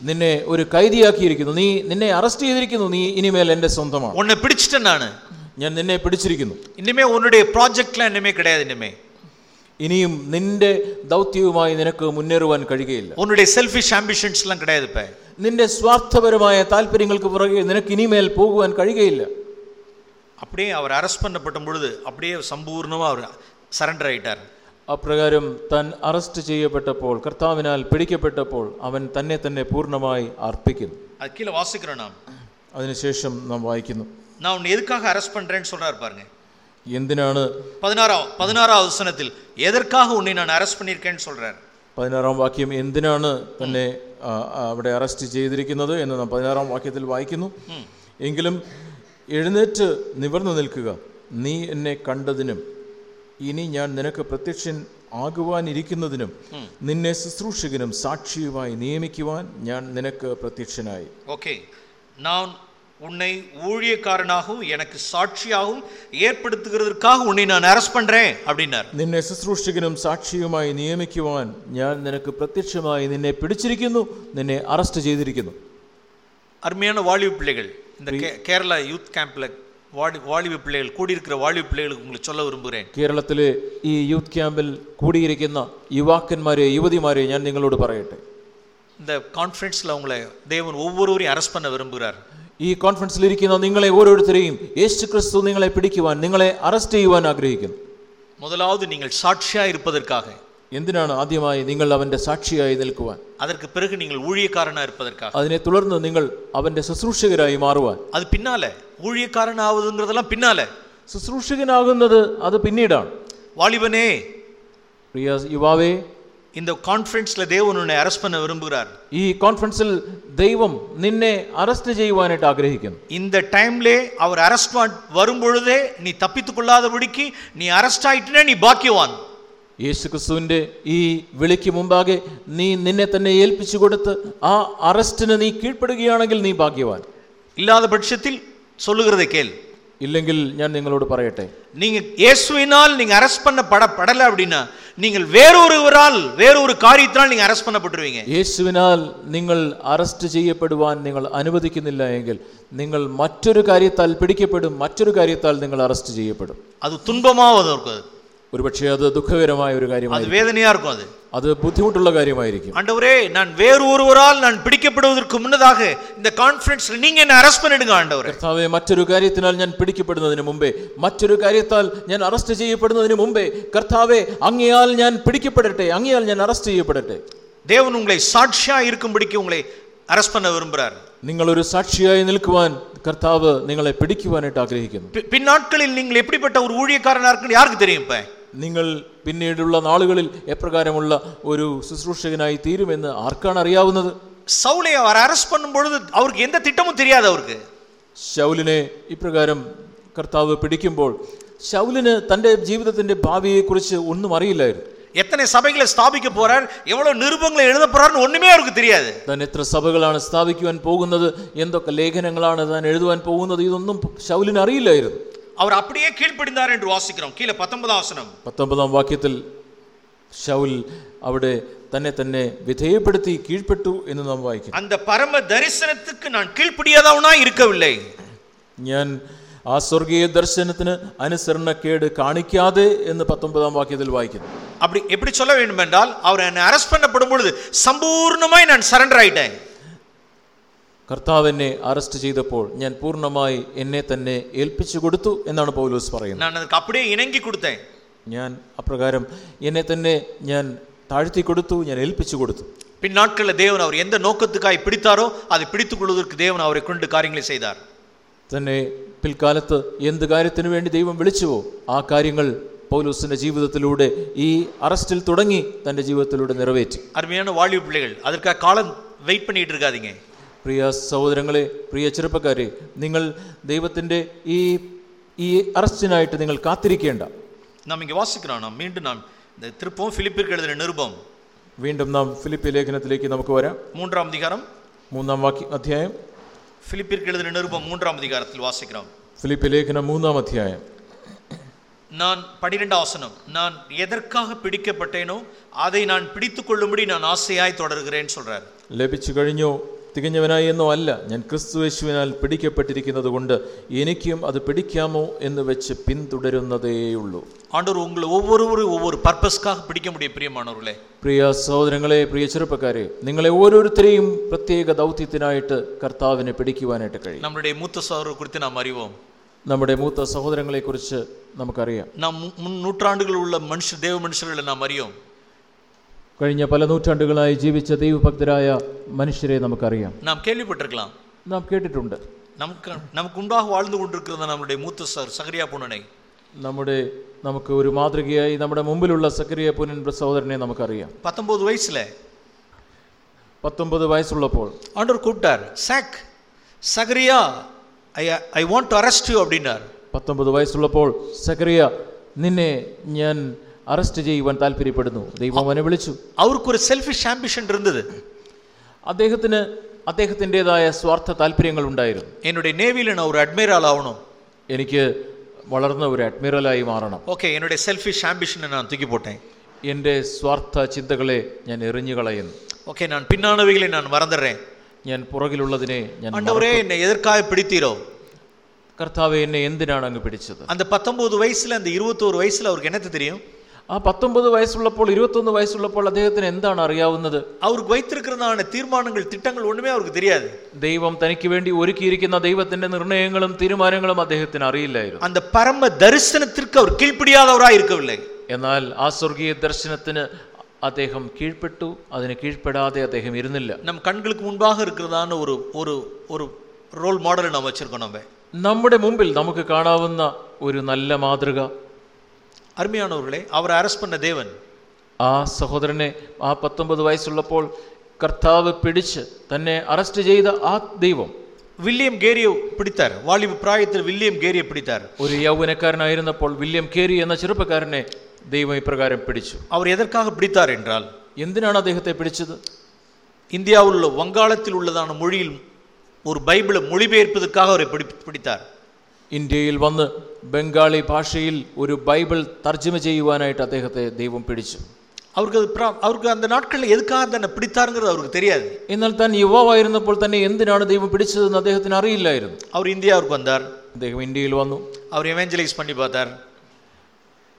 നിന്നെ ഒരു കൈദിയാക്കിയിരിക്കുന്നു നീ നിന്നെ അറസ്റ്റ് ചെയ്തിരിക്കുന്നു നീ ഇനിമേൽ എൻ്റെ സ്വന്തമാണ് உன்னை பிடிச்சிட்டேன் நான் ഞാൻ നിന്നെ പിടിച്ചിരിക്കുന്നു இனிமே உன்னுடைய ப்ராஜெக்ட்லாம் இனிமே கிடையாது இனிமே ഇനിയും നിന്റെ ദൗത്യവുമായി നിനക്ക് മുന്നേറുവാൻ കഴിയുകയില്ല உன்னுடைய செல்ஃபிஷ் ஆம்பிஷன்ஸ்லாம் கிடையாது இப்போ നിന്റെ സ്വാർത്ഥപരമായ താല്പര്യങ്ങൾക്ക് പുറകെ നിനക്ക് ഇനിമേൽ പോകുവാൻ കഴിയുകയില്ല அப்படியே அவர் அரெஸ்ட் பண்ணப்பட்ட பொழுது அப்படியே சம்பூர்ணமாக அவர் சரண்டர் ஆயிட்டார் അപ്രകാരം താൻ അറസ്റ്റ് ചെയ്യപ്പെട്ടപ്പോൾ കർത്താവിനാൽ പിടിക്കപ്പെട്ടപ്പോൾ അവൻ തന്നെ തന്നെ പൂർണ്ണമായി അർപ്പിക്കുന്നു அது கீழே வாசிக்கிறோம் நாம் അതിനുശേഷം നാം വായിക്കുന്നു நான் உன்னை எதுக்காக அரெஸ்ட் பண்றேன்னு சொல்றாரு பாருங்க എന്തിനാണ് பதினாறாவது பதினாறாவது வசனத்தில் எதற்காக உன்னை நான் அரெஸ்ட் பண்ணியிருக்கேன்னு சொல்றார் പതിനാറാം വാക്യം എന്തിനാണ് തന്നെ ആ, ആ, അവിടെ അറസ്റ്റ് ചെയ്തിരിക്കുന്നത് എന്ന് നാം പതിനാറാം വാക്യത്തിൽ വായിക്കുന്നു എങ്കിലും എഴുന്നേറ്റ് നിവർന്നു നിൽക്കുക നീ എന്നെ കണ്ടതിനും ഇനി ഞാൻ നിനക്ക് പ്രത്യക്ഷൻ ആകുവാനിരിക്കുന്നതിനും നിന്നെ ശുശ്രൂഷകനും സാക്ഷിയുമായി നിയമിക്കുവാൻ ഞാൻ നിനക്ക് പ്രത്യക്ഷനായി ஓகே நான் உன்னை ஊழியக்காரனாகவும் எனக்கு சாட்சியாகவும் ஏற்படுத்துகிறதற்காக உன்னை நான் அரெஸ்ட் பண்றேன் அப்படின்னார் നിന്നെ ശുശ്രൂഷകനും സാക്ഷിയുമായി നിയമിക്കുവാൻ ഞാൻ നിനക്ക് പ്രത്യക്ഷമായി നിന്നെ പിടിച്ചിരിക്കുന്നു നിന്നെ അറസ്റ്റ് ചെയ്തിരിക്കുന്നു அருமையான வாலிப பிள்ளைகள் இந்த கே- கேரளா யூத் கேம்ப்ல வாலி வாலிப பிள்ளைகள் கூடியிருக்கிற வாலிப பிள்ளைகளுக்கு உங்களுக்கு சொல்ல விரும்புகிறேன் കേരളത്തിലെ ഈ യൂത്ത് ക്യാമ്പിൽ കൂടിയിരിക്കുന്ന യുവാക്കന്മാരെ യുവതിമാരെ ഞാൻ നിങ്ങളോട് പറയട്ടെ இந்த கான்ஃபரன்ஸில் உங்களை தேவன் ஒவ்வொருவரையும் அரெஸ்ட் பண்ண விரும்புகிறார் ഈ കോൺഫറൻസിൽ ഇരിക്കുന്ന നിങ്ങളെ ഓരോരുത്തരെയും യേശു ക്രിസ്തു നിങ്ങളെ പിടിക്കുവാൻ നിങ്ങളെ അറസ്റ്റ് ചെയ്യുവാൻ ആഗ്രഹിക്കുന്നു முதலாவது நீங்கள் சாட்சியா இருப்பதற்காக എന്തിനാണ് ആദ്യമായി നിങ്ങൾ അവന്റെ സാക്ഷിയായി നിൽക്കുവാൻ அதற்கு பிறகு நீங்கள் ஊழியக்காரனா இருப்பதற்காக അതിനെ തുടർന്ന് നിങ്ങൾ അവന്റെ ശുശ്രൂഷകരായി മാറുവാൻ அது பின்னால ஊழியக்காரன் ஆகுதுங்கிறதெல்லாம் பின்னால ശുശ്രൂഷകനാകുന്നത് അത് പിന്നീടാണ് வாலிபனே പ്രിയ യുവാവേ இந்த கான்ஃபரன்ஸ்ல தேவன் உன்னை அரெஸ்ட் பண்ண விரும்புகிறார் ഈ കോൺഫറൻസിൽ ദൈവം നിന്നെ അറസ്റ്റ് ചെയ്യുവാനായിട്ട് ആഗ്രഹിക്കുന്നു இந்த டைம்லே அவர் அரெஸ்ட் வரும் பொழுதே நீ தப்பித்துக் கொள்ளாதபடிக்கு நீ அரெஸ்ட் ஆயிட்டுனே நீ பாக்கியவான் യേശു ക്രിസ്തുവിന്റെ ഈ വിളിക്ക് മുമ്പാകെ നീ നിന്നെ തന്നെ ഏൽപ്പിച്ചു കൊടുത്ത് ആ അറസ്റ്റിന് നീ കീഴ്പ്പെടുകയാണെങ്കിൽ നീ ഭാഗ്യവാൻ இல்லாத பட்சத்தில் சொல்லுகிறதை கேள் ഇല്ലെങ്കിൽ ഞാൻ നിങ്ങളോട് പറയട്ടെ நீங்க இயேசுவினால் நீங்க அரெஸ்ட் பண்ண பட படல அப்படின்னா நீங்கள் வேறொருவரால் வேறொரு காரியத்தினால் நீங்க அரெஸ்ட் பண்ணப்பட்டுருவீங்க യേശുവിനാൽ നിങ്ങൾ അറസ്റ്റ് ചെയ്യപ്പെടുവാൻ നിങ്ങൾ അനുവദിക്കുന്നില്ല എങ്കിൽ നിങ്ങൾ മറ്റൊരു കാര്യത്താൽ പിടിക്കപ്പെടും മറ്റൊരു കാര്യത്താൽ നിങ്ങൾ അറസ്റ്റ് ചെയ്യപ്പെടും அது துன்பமாக இருக்கும் அது ഒരുപക്ഷെ അത് ദുഃഖകരമായ ഒരു அது കാര്യമായിരിക്കും வேதனையா இருக்கும் அது അത് ബുദ്ധിമുട്ടുള്ള കാര്യമായിരിക്കും ஆண்டவரே நான் வேறு ஒருவரால் நான் பிடிக்கப்படுவதற்கு முன்னதாக இந்த கான்ஃபரன்ஸ்ல நீங்க என்ன அரெஸ்ட் பண்ணிடுங்க ஆண்டவரே കർത്താവെ മറ്റൊരു കാര്യത്തിനാൽ ഞാൻ പിടിക്കപ്പെടുന്നതിന് മുമ്പേ മറ്റൊരു കാര്യത്താൽ ഞാൻ അറസ്റ്റ് ചെയ്യപ്പെടുന്നതിന് മുമ്പേ കർത്താവെ അങ്ങയാൽ ഞാൻ പിടിക്കപ്പെടട്ടെ അങ്ങയാൽ ഞാൻ അറസ്റ്റ് ചെയ്യപ്പെടട്ടെ தேவன் உங்களை சாட்சியா இருக்கும்படிக்கு உங்களை அரெஸ்ட் பண்ண விரும்புகிறார் നിങ്ങളൊരു സാക്ഷിയായി നിൽക്കുവാൻ കർത്താവ് നിങ്ങളെ പിടിക്കുവാനായിട്ട് ആഗ്രഹിക്കുന്നു பி- பின்னாட்களில் நீங்கள் எப்படிப்பட்ட ஒரு ஊழியக்காரனா இருக்குன்னு யாருக்கு தெரியும் இப்ப നിങ്ങൾ പിന്നീടുള്ള നാളുകളിൽ എപ്രകാരമുള്ള ഒരു ശുശ്രൂഷകനായി തീരുമെന്ന് ആർക്കാണ് അറിയാവുന്നത് சவுலை அவர் அரெஸ்ட் பண்ணும் பொழுது அவருக்கு எந்த திட்டமும் தெரியாது அவருக்கு ശൗലിനെ ഇപ്രകാരം കർത്താവ് പിടിക്കുമ്പോൾ ശൗലിന് തൻ്റെ ജീവിതത്തിൻ്റെ ഭാവിയെക്കുറിച്ച് ഒന്നും അറിയില്ലായിരുന്നു எத்தனை சபைகளை ஸ்தாபிக்க போறார் எவ்வளவு நிருபங்களை எழுத போறாருன்னு ஒண்ணுமே அவருக்கு தெரியாது താൻ എത്ര സഭകളാണ് സ്ഥാപിക്കുവാൻ പോകുന്നത് എന്തൊക്കെ ലേഖനങ്ങളാണ് താൻ എഴുതുവാൻ പോകുന്നത് ഇതൊന്നും ശൗലിന് അറിയില്ലായിരുന്നു அவர் அப்படியே கீழ்ப்படிந்தார் என்று வாசிக்கிறோம் கீழே பத்தொன்பதாம் வசனம் പത്തൊമ്പതാം വാക്യത്തിൽ ശൗൽ അവിടെ തന്നെ തന്നെ വിധേയപ്പെടുത്തി കീഴ്പ്പെട്ടു എന്ന് നാം വായിക്കുന്നു அந்த பரம தரிசனத்துக்கு நான் கீழ்ப்படியாதவனா இருக்கவில்லை ഞാൻ ആ സ്വർഗീയ ദർശനത്തിന് അനുസരണക്കേട് കാണിക്കാതെ എന്ന് പത്തൊമ്പതാം വാക്യത്തിൽ വായിക്കുന്നു அப்படி எப்படி சொல்ல வேண்டும் என்றால் அவர் என்னை அரெஸ்ட் பண்ணப்படும் பொழுது சம்பூர்ணமாய் நான் சரண்டர் ஆயிட்டேன் കർത്താവ് എന്നെ അറസ്റ്റ് ചെയ്തപ്പോൾ ഞാൻ പൂർണ്ണമായി എന്നെ തന്നെ ഏൽപ്പിച്ചു കൊടുത്തു എന്നാണ് പൗലോസ് പറയുന്നത് நான் அதுக்கு அப்படியே இணங்கி கொடுத்தேன் ഞാൻ അപ്രകാരം എന്നെ തന്നെ ഞാൻ താഴ്ത്തി കൊടുത്തു ഞാൻ ഏൽപ്പിച്ചു കൊടുത്തു பின் நாட்களில் தேவன் அவர் எந்த நோக்கத்துக்காய் பிடித்தாரோ அதை பிடித்துக் கொள்வதற்கு தேவன் அவரை கொண்டு காரியங்களை செய்தார் തന്നെ പിൽക്കാലത്ത് എന്ത് കാര്യത്തിനു വേണ്ടി ദൈവം വിളിച്ചുവോ ആ കാര്യങ്ങൾ പൗലോസിന്റെ ജീവിതത്തിലൂടെ ഈ അറസ്റ്റിൽ തുടങ്ങി തൻ്റെ ജീവിതത്തിലൂടെ നിറവേറ്റി அருமையான வாலிப பிள்ளைகள் அதற்காக காலம் வெயிட் பண்ணிட்டு இருக்காதீங்க പ്രിയ സഹോദരങ്ങളെ പ്രിയ ചെറുപ്പക്കാരെ നിങ്ങൾ ദൈവത്തിൻ്റെ ഈ ഈ അറസ്റ്റിനായിട്ട് നിങ്ങൾ കാത്തിരിക്കേണ്ട நாம் இங்கே வாசிக்கிறோம் நாம் மீண்டும் நாம் இந்த திருப்பவும் பிலிப்பிற்கு எழுதின நிருபம் വീണ്ടും നാം ഫിലിപ്പി ലേഖനത്തിലേക്ക് നമുക്ക് വരാം மூன்றாம் அதிகாரம் മൂന്നാം വാക്യ അധ്യായം பிலிப்பிற்கு எழுதின நிருபம் மூன்றாம் அதிகாரத்தில் வாசிக்கிறோம் ഫിലിപ്പി ലേഖനം മൂന്നാം അധ്യായം நான் பனிரெண்டாம் வசனம் நான் எதற்காக பிடிக்கப்பட்டேனோ அதை நான் பிடித்துக் கொள்ளும்படி நான் ஆசையாய் தொடர்கிறேன் சொல்றார் ലഭിച്ചു കഴിഞ്ഞോ തികഞ്ഞവനായി എന്നോ അല്ല ഞാൻ ക്രിസ്തുവേശുവിനാൽ പിടിക്കപ്പെട്ടിരിക്കുന്നത് കൊണ്ട് എനിക്കും അത് പിടിക്കാമോ എന്ന് വെച്ച് പിന്തുടരുന്നതേയുള്ളൂ ஆண்டவர் உங்களை ஒவ்வொருவரும் ஒவ்வொரு பர்பஸ்க்காக பிடிக்க முடியும் பிரியமானவர்களே പ്രിയ സഹോദരങ്ങളെ പ്രിയ ചെറുപ്പക്കാരെ നിങ്ങളെ ഓരോരുത്തരെയും പ്രത്യേക ദൗത്യത്തിനായിട്ട് കർത്താവിനെ പിടിക്കുവാനായിട്ട് കഴിയും நம்மளுடைய மூத்த சோதரர் குறித்து நாம் அறிவோம் നമ്മുടെ മൂത്ത സഹോദരങ്ങളെക്കുറിച്ച് നമുക്കറിയാം நாம் மு- முன் நூற்றாண்டுகள் உள்ள மனுஷ தேவ மனுஷர்களை நாம் அறியோம் കഴിഞ്ഞ പല നൂറ്റാണ്ടുകളായി ജീവിച്ച ദൈവഭക്തരായ മനുഷ്യരെ നമുക്കറിയാം நாம் கேள்விப்பட்டிருக்கலாம் നാം കേട്ടിട്ടുണ്ട് நமக்கு நமக்கு முன்பாக வாழ்ந்து கொண்டிருக்கிறது நம்முடைய மூத்த சார் சகரியா புனனை നമ്മുടെ നമുക്ക് ഒരു മാതൃകയായി നമ്മുടെ മുമ്പിലുള്ള സക്രിയ പുനൻ സഹോദരനെ നമുക്കറിയാം பத்தொன்பது வயசுல പത്തൊമ്പത് വയസ്സുള്ളപ്പോൾ ஆண்டவர் கூப்பிட்டார் chalk Zacharia I I want to arrest you அப்படின்னார் പത്തൊമ്പത് വയസ്സുള്ളപ്പോൾ സക്രിയ നിന്നെ ഞാൻ അറസ്റ്റ് ചെയ്യുവാൻ താല്പര്യപ്പെടുന്നു. ദൈവം അവനെ വിളിച്ചു. അവർക്കൊരു സെൽഫിഷ് ആംബിഷൻ ഇരുന്നത്. അദ്ദേഹത്തിന് അദ്ദേഹത്തിന്റെതായ സ്വാർത്ഥ താല്പര്യങ്ങൾ ഉണ്ടായിരുന്നു. എന്നുടേ നേവിയിലാണ് ഒരു അഡ്മിറൽ ആവണം. എനിക്ക് വളർന്ന ഒരു അഡ്മിറലായി മാറണം. ഓക്കെ എന്നുടേ സെൽഫിഷ് ആംബിഷൻ ഞാൻ തൂക്കിപ്പോട്ടെ എന്റെ സ്വാർത്ഥ ചിന്തകളെ ഞാൻ എറിഞ്ഞു കളയുന്നു. ഓക്കെ ഞാൻ പിന്നാണവികളെ ഞാൻ മറന്നിടേ ഞാൻ പുറകിലുള്ളതിനെ ഞാൻ അണ്ടവരെ എന്നെ എതിർക്കായ പിടിത്തീരോ? കർത്താവ് എന്നെ എന്തിനാണ് അങ്ങ് പിടിച്ചത്? അത് പത്തൊമ്പത് വയസ്സിൽ അത് ഇരുപത്തോറ് വയസ്സിൽ അവർക്ക് എന്നത്തെ തരും. ആ പത്തൊമ്പത് വയസ്സുള്ളപ്പോൾ ഇരുപത്തൊന്ന് വയസ്സുള്ളപ്പോൾ അദ്ദേഹത്തിന് എന്താണ് അറിയാവുന്നത് அவருக்கு வைத்திருக்கிறதான தீர்மானங்கள் திட்டங்கள் ஒண்ணுமே அவருக்கு தெரியாது ദൈവം തനിക്ക് വേണ്ടി ഒരുക്കിയിരിക്കുന്ന ദൈവത്തിന്റെ നിർണയങ്ങളും തീരുമാനങ്ങളും അദ്ദേഹത്തിന് അറിയില്ലായിരുന്നു அந்த பரம தரிசனத்திற்கு அவர் கீழ்ப்படியாதவராய் இருக்கவில்லை എന്നാൽ ആ സ്വർഗീയ ദർശനത്തിന് അദ്ദേഹം കീഴ്പ്പെട്ടു അതിന് കീഴ്പ്പെടാതെ അദ്ദേഹം ഇരുന്നില്ല நம் கண்களுக்கு முன்பாக இருக்கிறதான ஒரு ஒரு ஒரு ரோல் மாடலை நாம் வச்சிருக்கோம் நம்ம നമ്മുടെ മുമ്പിൽ നമുക്ക് കാണാവുന്ന ഒരു നല്ല മാതൃക அருமையானவர்களே அவரை அரெஸ்ட் பண்ண தேவன் ആ സഹോദരനെ ആ പത്തൊമ്പത് വയസ്സുള്ളപ്പോൾ കർത്താവ് പിടിച്ച് തന്നെ അറസ്റ്റ് ചെയ്ത ആ ദൈവം வில்லியம் கேரியை பிடித்தார் வாலிப பிராயத்தில் வில்லியம் கேரியை பிடித்தார் ഒരു യൗവനക്കാരനായിരുന്നപ്പോൾ വില്യം കേരി എന്ന ചെറുപ്പക്കാരനെ ദൈവം ഇപ്രകാരം പിടിച്ചു அவர் எதற்காக பிடித்தார் என்றால் എന്തിനാണ് അദ്ദേഹത്തെ പിടിച്ചത് இந்தியாவில் உள்ள வங்காளத்தில் உள்ளதான மொழியில் ஒரு பைபிளை மொழிபெயர்ப்பதற்காக அவரை பிடி பிடித்தார் ഇന്ത്യയിൽ വന്ന് ബംഗാളി ഭാഷയിൽ ഒരു ബൈബിൾ തർജ്ജമ ചെയ്യുവാനായിട്ട് അദ്ദേഹത്തെ ദൈവം പിടിച്ചു அவருக்கு அது பிரா- அவருக்கு அந்த நாட்களில் எதுக்காக தன்னை பிடித்தாருங்கிறது அவருக்கு தெரியாது എന്നാൽ താൻ യുവാവായിരുന്നപ്പോൾ തന്നെ എന്തിനാണ് ദൈവം പിടിച്ചതെന്ന് അദ്ദേഹത്തിന് അറിയില്ലായിരുന്നു அவர் இந்தியாவுக்கு வந்தார் അദ്ദേഹം ഇന്ത്യയിൽ വന്നു அவர் எவேஞ்சலைஸ் பண்ணி பார்த்தார்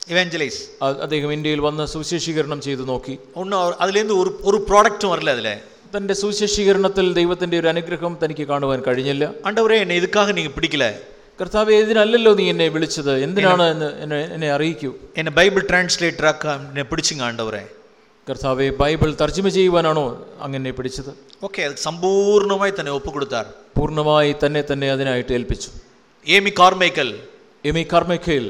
எவேஞ்சலைஸ் അ- അദ്ദേഹം ഇന്ത്യയിൽ വന്ന് സുവിശേഷീകരണം ചെയ്തു നോക്കി ஒன்றும் அவர் அதுலேருந்து ஒரு ஒரு ப்ராடக்ட்டும் வரல அதில் തൻ്റെ സുവിശേഷീകരണത്തിൽ ദൈവത്തിൻ്റെ ഒരു അനുഗ്രഹം തനിക്ക് കാണുവാൻ കഴിഞ്ഞില്ല ஆண்டவரே என்னை இதுக்காக நீங்கள் பிடிக்கல കർത്താവ് ഇതിനല്ലല്ലോ നീ എന്നെ വിളിച്ചത്. എന്തിനാണ് എന്ന് എന്നെ എന്നെ അറിയിക്കൂ. എന്നെ ബൈബിൾ ട്രാൻസ്ലേറ്റർ ആക്കാൻ എന്നെ പിടിച്ചിങ്ങാണ്ടവരെ കർത്താവെ ബൈബിൾ തർജമ ചെയ്യുവാനാണോ അങ്ങനെ പിടിച്ചത്? ഓക്കെ സമ്പൂർണമായി തന്നെ ഒപ്പുകൊടുത്താർ പൂർണമായി തന്നെ തന്നെ അതിനായിട്ട് ഏൽപ്പിച്ചു. എമി കാർമേക്കൽ. എമി കാർമേക്കൽ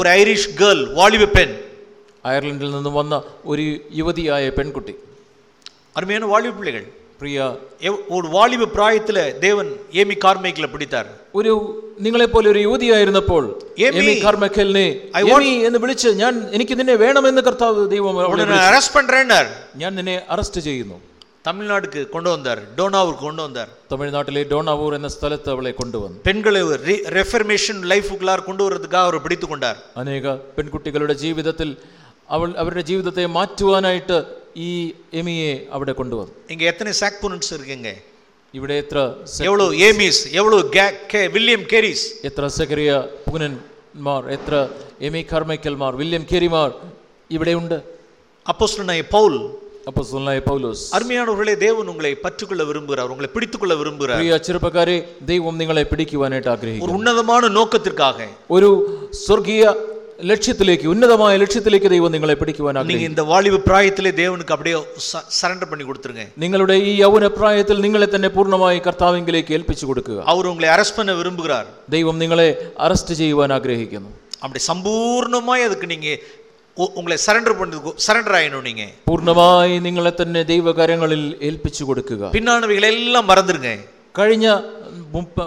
ഒരു ഐറിഷ് ഗേൾ വാളിബ് പെൻ അയർലൻഡിൽ നിന്നും വന്ന ഒരു യുവതിയായ പെൺകുട്ടി. അരുമയാണ് വാളിബ് പിള്ളികൾ. പ്രിയ ഒരു വാലിബ പ്രായത്തിലെ ദേവൻ എമി കാർമേക്കിലെ പിടിത്താർ ഒരു നിങ്ങളെ പോലെ ഒരു യുവതിയായിരുന്നപ്പോൾ എമി കാർമേക്കലിനെ എമി എന്ന് വിളിച്ച് ഞാൻ എനിക്ക് നിന്നെ വേണമെന്ന് കർത്താവ് ദൈവം അറസ്റ്റ് പണ്ടേണ്ടർ ഞാൻ നിന്നെ അറസ്റ്റ് ചെയ്യുന്നു. തമിഴ്നാടുക്ക് കൊണ്ടുവന്നാർ ഡോണാവൂർ കൊണ്ടുവന്നാർ തമിഴ്നാട്ടിലെ ഡോണാവൂർ എന്ന സ്ഥലത്ത് അവളെ കൊണ്ടുവന്നു. പെൺകളെ റെഫർമേഷൻ ലൈഫുകളാർ കൊണ്ടുവരതുക്കാ അവർ പിടിത്തുകൊണ്ടാർ അനേക പെൺകുട്ടികളുടെ ജീവിതത്തിൽ അവൾ അവരുടെ ജീവിതത്തെ മാറ്റുവാനായിട്ട് ഈ എമിയെ അവിടെ കൊണ്ടുവന്നു இங்க எத்தனை சாக்போனன்ட்ஸ் இருக்குங்க ഇവിടെ എത്ര സെ- எவ்வளவு ஏமிஸ் எவ்வளவு கே- கே- வில்லியம் கேரிஸ் എത്ര സെക്രിയ പുനന്മാർ എത്ര എമി കർമ്മയ്ക്കൽമാർ വില്യം കെരിമാർ ഇവിടെയുണ്ട് அப்போஸ்தலனாகிய பவுல் അപ്പൊ പൗലോസ് அருமையானவர்களே தேவன் உங்களை பற்றுக்கொள்ள விரும்புகிறார் உங்களை பிடித்துக்கொள்ள விரும்புகிறார் പ്രിയ ചെറുപ്പക്കാരെ ദൈവം നിങ്ങളെ പിടിക്കുവാനായിട്ട് ആഗ്രഹിക്കുന്നു ஒரு உன்னதமான நோக்கத்திற்காக ഒരു സ്വർഗീയ ലക്ഷ്യത്തിലേക്ക് ഉന്നതമായ ലക്ഷ്യത്തിലേക്ക് ദൈവം നിങ്ങളെ പിടിക്കുവാൻ நீங்க ആഗ്രഹിക്കുന്നു இந்த வாலிப பிராயத்திலே தேவனுக்கு அப்படியே சரண்டர் பண்ணி கொடுத்துருங்க നിങ്ങളുടെ ഈ യൗവന പ്രായത്തിൽ നിങ്ങളെ തന്നെ പൂർണ്ണമായി കർത്താവിങ്കിലേക്ക് ഏൽപ്പിച്ചു കൊടുക്കുക அவர் உங்களை அரெஸ்ட் பண்ண விரும்புகிறார் ദൈവം നിങ്ങളെ അറസ്റ്റ് ചെയ്യുവാൻ ആഗ്രഹിക്കുന്നു அப்படி சம்பூர்ணமாய் அதுக்கு நீங்க உ- உங்களை சரண்டர் பண்ணதுக்கு சரண்டர் ஆயிடணும் நீங்க പൂർണ്ണമായി നിങ്ങളെ തന്നെ ദൈവകരങ്ങളിൽ ഏൽപ്പിച്ചു കൊടുക്കുക பின்னானவைகளை எல்லாம் மறந்துருங்க കഴിഞ്ഞ മുമ്പ്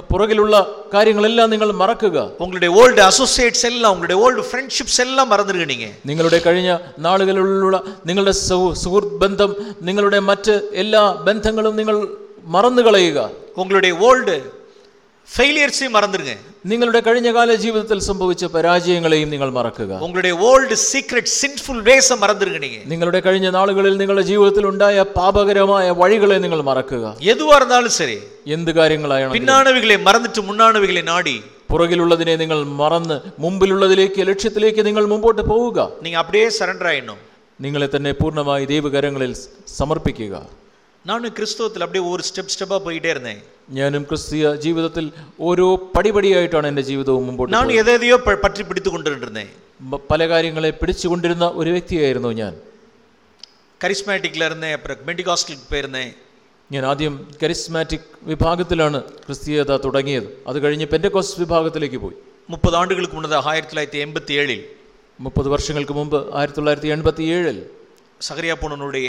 പുറകിലുള്ള കാര്യങ്ങളെല്ലാം നിങ്ങൾ മറക്കുക. ഉങ്ങളുടെ ഓൾഡ് അസോസിയേറ്റ്സ് എല്ലാം ഉങ്ങളുടെ ഓൾഡ് ഫ്രണ്ട്ഷിപ്സ് എല്ലാം മറന്നിരിക്കണീങ്ക നിങ്ങളുടെ കഴിഞ്ഞ നാളുകളിലുള്ള നിങ്ങളുടെ സുഹൃത്ത് ബന്ധം നിങ്ങളുടെ മറ്റ് എല്ലാ ബന്ധങ്ങളും നിങ്ങൾ മറന്നു കളയുക ഉങ്ങളുടെ ഓൾഡ് ஃபெயிலியர்ஸையும் மறந்துருங்க നിങ്ങളുടെ കഴിഞ്ഞകാല ജീവിതത്തിൽ സംഭവിച്ച പരാജയങ്ങളെയും നിങ്ങൾ മറക്കുക உங்களுடைய ஓல்டு சீக்ரெட் சின்ஃபுல் வேஸை மறந்துருங்க நீங்க നിങ്ങളുടെ കഴിഞ്ഞ നാളുകളിൽ നിങ്ങളുടെ ജീവിതത്തിൽ ഉണ്ടായ പാപകരമായ വഴികളെ നിങ്ങൾ മറക്കുക எதுவா இருந்தாலும் சரி എന്ത് കാര്യങ്ങളായാണ് பின்னானவைகளை மறந்துட்டு முன்னானவைகளை நாடி പുറകിലുള്ളതിനെ നിങ്ങൾ മറന്ന് മുമ്പിലുള്ളതിലേക്ക് ലക്ഷ്യത്തിലേക്ക് നിങ്ങൾ മുമ്പോട്ട് പോവുക நீங்க அப்படியே சரண்டர் ஆயிடணும் നിങ്ങളെ തന്നെ പൂർണ്ണമായി ദൈവകരങ്ങളിൽ സമർപ്പിക്കുക நானும் கிறிஸ்தவத்தில் அப்படியே ஒரு ஸ்டெப் ஸ்டெப்பா போயிட்டே இருந்தேன் ഞാനും ക്രിസ്തീയ ജീവിതത്തിൽ ഓരോ പടിപടിയായിട്ടാണ് എൻ്റെ ജീവിതവും മുമ്പോട്ട് நான் எதை எதையோ ப- பற்றி பிடித்து கொண்டு இருந்தேன் ബ- പല കാര്യങ്ങളെ പിടിച്ചുകൊണ്ടിരുന്ന ഒരു വ്യക്തിയായിരുന്നു ഞാൻ கரிஸ்மேட்டிக்ல இருந்தேன் அப்புறம் பெண்டிகாஸ்டலுக்கு போயிருந்தேன் ഞാൻ ആദ്യം കരിസ്മാറ്റിക് വിഭാഗത്തിലാണ് ക്രിസ്തീയത തുടങ്ങിയത് അത് കഴിഞ്ഞ് പെൻറ്റക്കോസ് വിഭാഗത്തിലേക്ക് പോയി முப்பது ஆண்டுகளுக்கு முன்னதாக ஆயிரத்தி தொள்ளாயிரத்தி எண்பத்தி ஏழில் മുപ്പത് വർഷങ്ങൾക്ക് മുമ്പ് ആയിരത്തി തൊള്ളായിരത്തി എൺപത്തി ഏഴിൽ சகரியா பூனனுடைய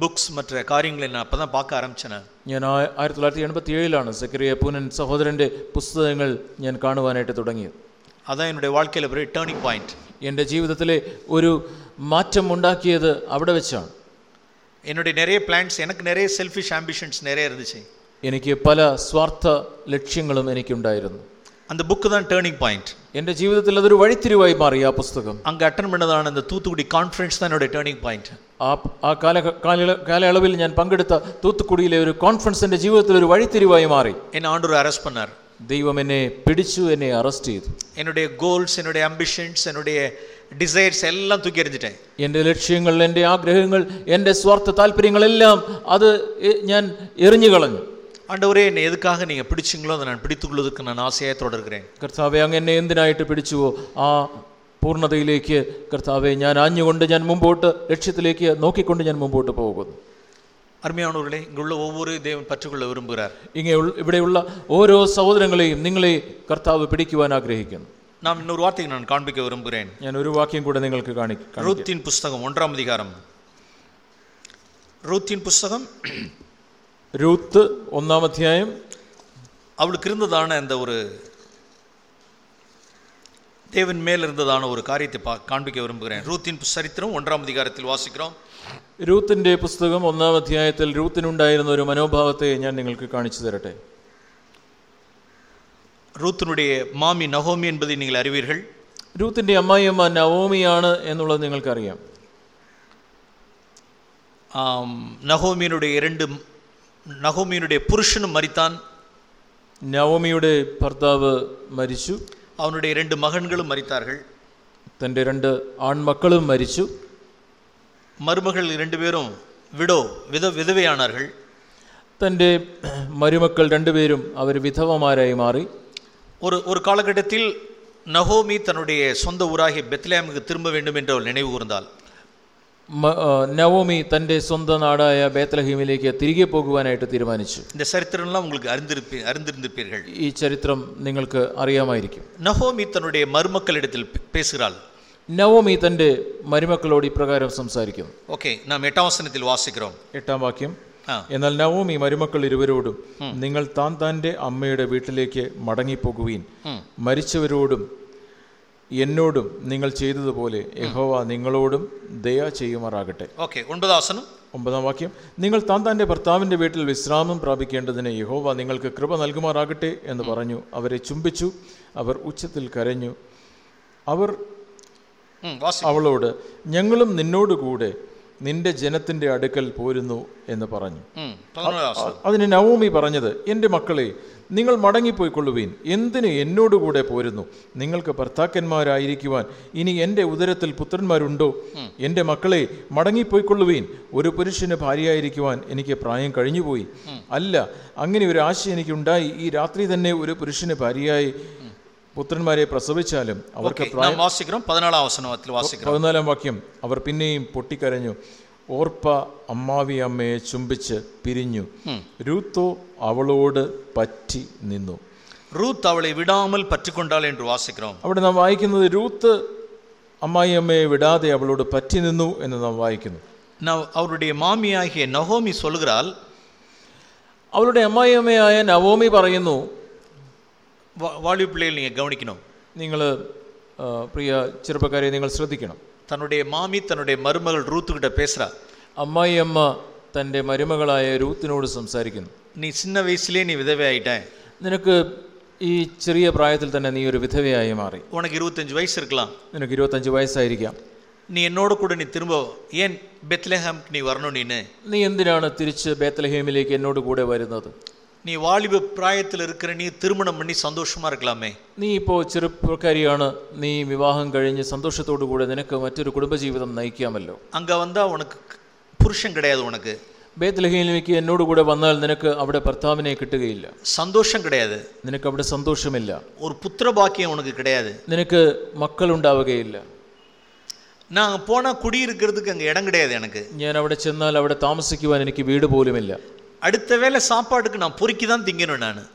புக்ஸ் மற்ற காரியங்களை நான் அப்பதான் பார்க்க ஆரம்பிச்சேன் ഞാൻ ആ- ആയിരത്തി തൊള്ളായിരത്തി എൺപത്തി ഏഴിലാണ് സെക്രിയ പൂനൻ സഹോദരൻ്റെ പുസ്തകങ്ങൾ ഞാൻ കാണുവാനായിട്ട് തുടങ്ങിയത് அதான் என்னுடைய வாழ்க்கையில் ஒரு டேர்னிங் பாயிண்ட் എൻ്റെ ജീവിതത്തിലെ ഒരു മാറ്റം ഉണ്ടാക്കിയത് അവിടെ വെച്ചാണ് என்னுடைய நிறைய பிளான்ஸ் எனக்கு நிறைய செல்ஃபிஷ் ஆம்பிஷன்ஸ் நிறைய இருந்துச்சு എനിക്ക് പല സ്വാർത്ഥ ലക്ഷ്യങ്ങളും എനിക്കുണ്ടായിരുന്നു அந்த புக்கு தான் டேர்னிங் பாயிண்ட் എൻ്റെ ജീവിതത്തിൽ അതൊരു വഴിത്തിരിവായി മാറി ആ പുസ്തകം அங்கே அட்டன் பண்ணதான அந்த தூத்துக்குடி கான்ஃபரன்ஸ் தான் என்னுடைய டேர்னிங் பாயிண்ட் ആ ആ കാല കാല- കാലയളവിൽ ഞാൻ പങ്കെടുത്ത തൂത്തുക്കുടിയിലെ ഒരു കോൺഫറൻസ് എൻ്റെ ജീവിതത്തിൽ ഒരു വഴിത്തിരിവായി മാറി என்னை ஆண்டவர் அரெஸ்ட் பண்ணார் ദൈവം എന്നെ പിടിച്ചു എന്നെ അറസ്റ്റ് ചെയ്തു என்னுடைய கோல்ஸ் என்னுடைய அம்பிஷன்ஸ் என்னுடைய டிசைர்ஸ் எல்லாம் தூக்கி எறிஞ்சிட்டேன் എൻ്റെ ലക്ഷ്യങ്ങൾ എൻ്റെ ആഗ്രഹങ്ങൾ എൻ്റെ സ്വാർത്ഥ താല്പര്യങ്ങളെല്ലാം അത് എ- ഞാൻ എറിഞ്ഞു കളഞ്ഞു ஆண்டவரே என்னை எதுக்காக நீங்கள் பிடிச்சிங்களோ அதை நான் பிடித்துக்கொள்வதற்கு நான் ஆசையாக தொடர்கிறேன் കർത്താവെ അങ്ങ് എന്നെ എന്തിനായിട്ട് പിടിച്ചുവോ ആ പൂർണ്ണതയിലേക്ക് കർത്താവെ ഞാൻ ആഞ്ഞുകൊണ്ട് ഞാൻ മുമ്പോട്ട് ലക്ഷ്യത്തിലേക്ക് നോക്കിക്കൊണ്ട് ഞാൻ മുമ്പോട്ട് പോകുന്നു அருமையானவர்களே இங்குள்ள ஒவ்வொரு தேவன் பற்றுக்கொள்ள விரும்புகிறார் ഇങ്ങനെ ഇവിടെയുള്ള ഓരോ സഹോദരങ്ങളെയും നിങ്ങളെ കർത്താവ് പിടിക്കുവാൻ ആഗ്രഹിക്കുന്നു நாம் இன்னொரு வார்த்தையை நான் காண்பிக்க விரும்புகிறேன் ഞാൻ ഒരു വാക്യം കൂടെ നിങ്ങൾക്ക് കാണി കാണിക്കാം. ரூத்தின் புஸ்தகம் ஒன்றாம் அதிகாரம் ரூத்தின் புஸ்தகம் രൂത്ത് ഒന്നാം അധ്യായം அவளுக்கு இருந்ததான அந்த ஒரு தேவன் மேல் இருந்ததான ஒரு காரியத்தை பா காண்பிக்க விரும்புகிறேன் ரூத்தின் சரித்திரம் ஒன்றாம் அதிகாரத்தில் வாசிக்கிறோம் രൂത്തിന്റെ പുസ്തകം ഒന്നാം അധ്യായത്തിൽ രൂത്തിനുണ്ടായിരുന്ന ഒരു മനോഭാവത്തെ ഞാൻ നിങ്ങൾക്ക് കാണിച്ചു തരട്ടെ ரூத்தினுடைய மாமி நகோமி என்பதை நீங்கள் அறிவீர்கள் രൂത്തിന്റെ അമ്മായിയമ്മ നവോമിയാണ് എന്നുള്ളത് നിങ്ങൾക്കറിയാം ஆம், நகோமியினுடைய இரண்டு நகோமியினுடைய புருஷனும் மரித்தான் നവോമിയുടെ ഭർത്താവ് മരിച്ചു அவனுடைய இரண்டு மகன்களும் மரித்தார்கள் തൻ്റെ രണ്ട് ആൺമക്കളും മരിച്ചു மருமகள் இரண்டு பேரும் விடோ வித விதவையானார்கள் തൻ്റെ മരുമക്കൾ രണ്ടുപേരും അവർ വിധവമാരായി മാറി ஒரு ஒரு காலகட்டத்தில் நகோமி தன்னுடைய சொந்த ஊராகிய பெத்லேமுக்கு திரும்ப வேண்டும் என்று அவள் நினைவு கூர்ந்தாள் മ- ആ, നവോമി തൻ്റെ സ്വന്തം നാടായ ബേത്തലഹീമിലേക്ക് തിരികെ പോകുവാനായിട്ട് തീരുമാനിച്ചു இந்த சரித்திரம்லாம் உங்களுக்கு அறிந்திருப்பீ அறிந்திருந்திருப்பீர்கள் ഈ ചരിത്രം നിങ്ങൾക്ക് അറിയാമായിരിക്കും நகோமி தன்னுடைய மருமக்களிடத்தில் பே- பேசுகிறாள் നവോമി തൻ്റെ മരുമക്കളോട് ഇപ്രകാരം സംസാരിക്കുന്നു ஓகே நாம் எட்டாம் வசனத்தில் வாசிக்கிறோம் എട്ടാം വാക്യം ആ. എന്നാൽ നവോമി മരുമക്കൾ ഇരുവരോടും നിങ്ങൾ താൻ താൻ്റെ അമ്മയുടെ വീട്ടിലേക്ക് മടങ്ങിപ്പോകുവീൻ ഉം. മരിച്ചവരോടും എന്നോടും നിങ്ങൾ ചെയ്തതുപോലെ യഹോവ നിങ്ങളോടും ദയ ചെയ്യുമാറാകട്ടെ. ഓക്കെ ഒൻപതാം ഒമ്പതാം വാക്യം. നിങ്ങൾ താൻ തന്റെ ഭർത്താവിന്റെ വീട്ടിൽ വിശ്രാമം പ്രാപിക്കേണ്ടതിന് യഹോവ നിങ്ങൾക്ക് കൃപ നൽകുമാറാകട്ടെ എന്ന് പറഞ്ഞു. അവരെ ചുംബിച്ചു. അവർ ഉച്ചത്തിൽ കരഞ്ഞു. അവർ അവളോട് ഞങ്ങളും നിന്നോടുകൂടെ നിന്റെ ജനത്തിന്റെ അടുക്കൽ പോരുന്നു എന്ന് പറഞ്ഞു. അതിന് നവോമി പറഞ്ഞത് എന്റെ മക്കളെ നിങ്ങൾ മടങ്ങിപ്പോയിക്കൊള്ളുവീൻ. എന്തിന് എന്നോടുകൂടെ പോരുന്നു? നിങ്ങൾക്ക് ഭർത്താക്കന്മാരായിരിക്കുവാൻ ഇനി എന്റെ ഉദരത്തിൽ പുത്രന്മാരുണ്ടോ? എന്റെ മക്കളെ മടങ്ങിപ്പോയിക്കൊള്ളുവീൻ. ഒരു പുരുഷന് ഭാര്യയായിരിക്കുവാൻ എനിക്ക് പ്രായം കഴിഞ്ഞുപോയി. അല്ല അങ്ങനെ ഒരു ആശയം എനിക്കുണ്ടായി. ഈ രാത്രി തന്നെ ഒരു പുരുഷന് ഭാര്യയായി പുത്രന്മാരെ പ്രസവിച്ചാലും അവർക്ക് പതിനാലാം വാക്യം അവർ പിന്നെയും പൊട്ടിക്കരഞ്ഞു. ഓർപ്പ അമ്മാവി അമ്മയെ ചുംബിച്ച് പിരിഞ്ഞു. രൂത്തോ അവളോട് പറ്റി നിന്നു. റൂത്ത് അവളെ വിടാമൽ പറ്റിക്കൊണ്ടാൾ എന്ന് വാസിക്കണം? അവിടെ നാം വായിക്കുന്നത് രൂത്ത് അമ്മായി അമ്മയെ വിടാതെ അവളോട് പറ്റി നിന്നു എന്ന് നാം വായിക്കുന്നു. അവരുടെ മാമിയാകിയ നഹോമി സൊല്ലുകാൽ അവളുടെ അമ്മായി അമ്മയായ നവോമി പറയുന്നു வாலிப பிள்ளைகள் நீங்கள் கவனிக்கணும் നിങ്ങൾ പ്രിയ ചെറുപ്പക്കാരെ നിങ്ങൾ ശ്രദ്ധിക്കണം தன்னுடைய மாமி தன்னுடைய மருமகள் ரூத்துக்கிட்ட பேசுகிறா അമ്മായി അമ്മ തൻ്റെ മരുമകളായ രൂത്തിനോട് സംസാരിക്കുന്നു நீ சின்ன வயசுலேயே நீ விதவை ஆயிட்ட നിനക്ക് ഈ ചെറിയ പ്രായത്തിൽ തന്നെ നീ ഒരു വിധവയായി മാറി உனக்கு இருபத்தஞ்சு வயசு இருக்கலாம் നിനക്ക് ഇരുപത്തഞ്ച് വയസ്സായിരിക്കാം நீ என்னோட கூட நீ திரும்ப ஏன் பெத்லஹாம்க்கு நீ வரணும் நீனு നീ എന്തിനാണ് തിരിച്ച് ബേത്തലഹേമിലേക്ക് എന്നോട് കൂടെ വരുന്നത് நீ வாலிப பிராயத்தில் இருக்கிற நீ திருமணம் பண்ணி சந்தோஷமா இருக்கலாமே നീ ഇപ്പോൾ ചെറുപ്പക്കാരിയാണ് നീ വിവാഹം കഴിഞ്ഞ് സന്തോഷത്തോടു കൂടെ നിനക്ക് മറ്റൊരു കുടുംബജീവിതം നയിക്കാമല്ലോ அங்க வந்தா உனக்கு புருஷன் கிடையாது உனக்கு ബേത്തലഹേമിലേക്ക് എന്നോട് കൂടെ വന്നാൽ നിനക്ക് അവിടെ ഭർത്താവിനെ കിട്ടുകയില്ല சந்தோஷம் கிடையாது നിനക്ക് അവിടെ സന്തോഷമില്ല ஒரு புத்திர பாக்கியம் உனக்கு கிடையாது നിനക്ക് മക്കളുണ്ടാവുകയില്ല நான் போனா குடியிருக்கிறதுக்கு அங்க இடம் கிடையாது எனக்கு ഞാൻ അവിടെ ചെന്നാൽ അവിടെ താമസിക്കുവാൻ എനിക്ക് വീട് പോലുമില്ല അടുത്ത വേല സാപ്പാടുക്ക് നാം പൊറിക്ക് തിങ്ങനാണ്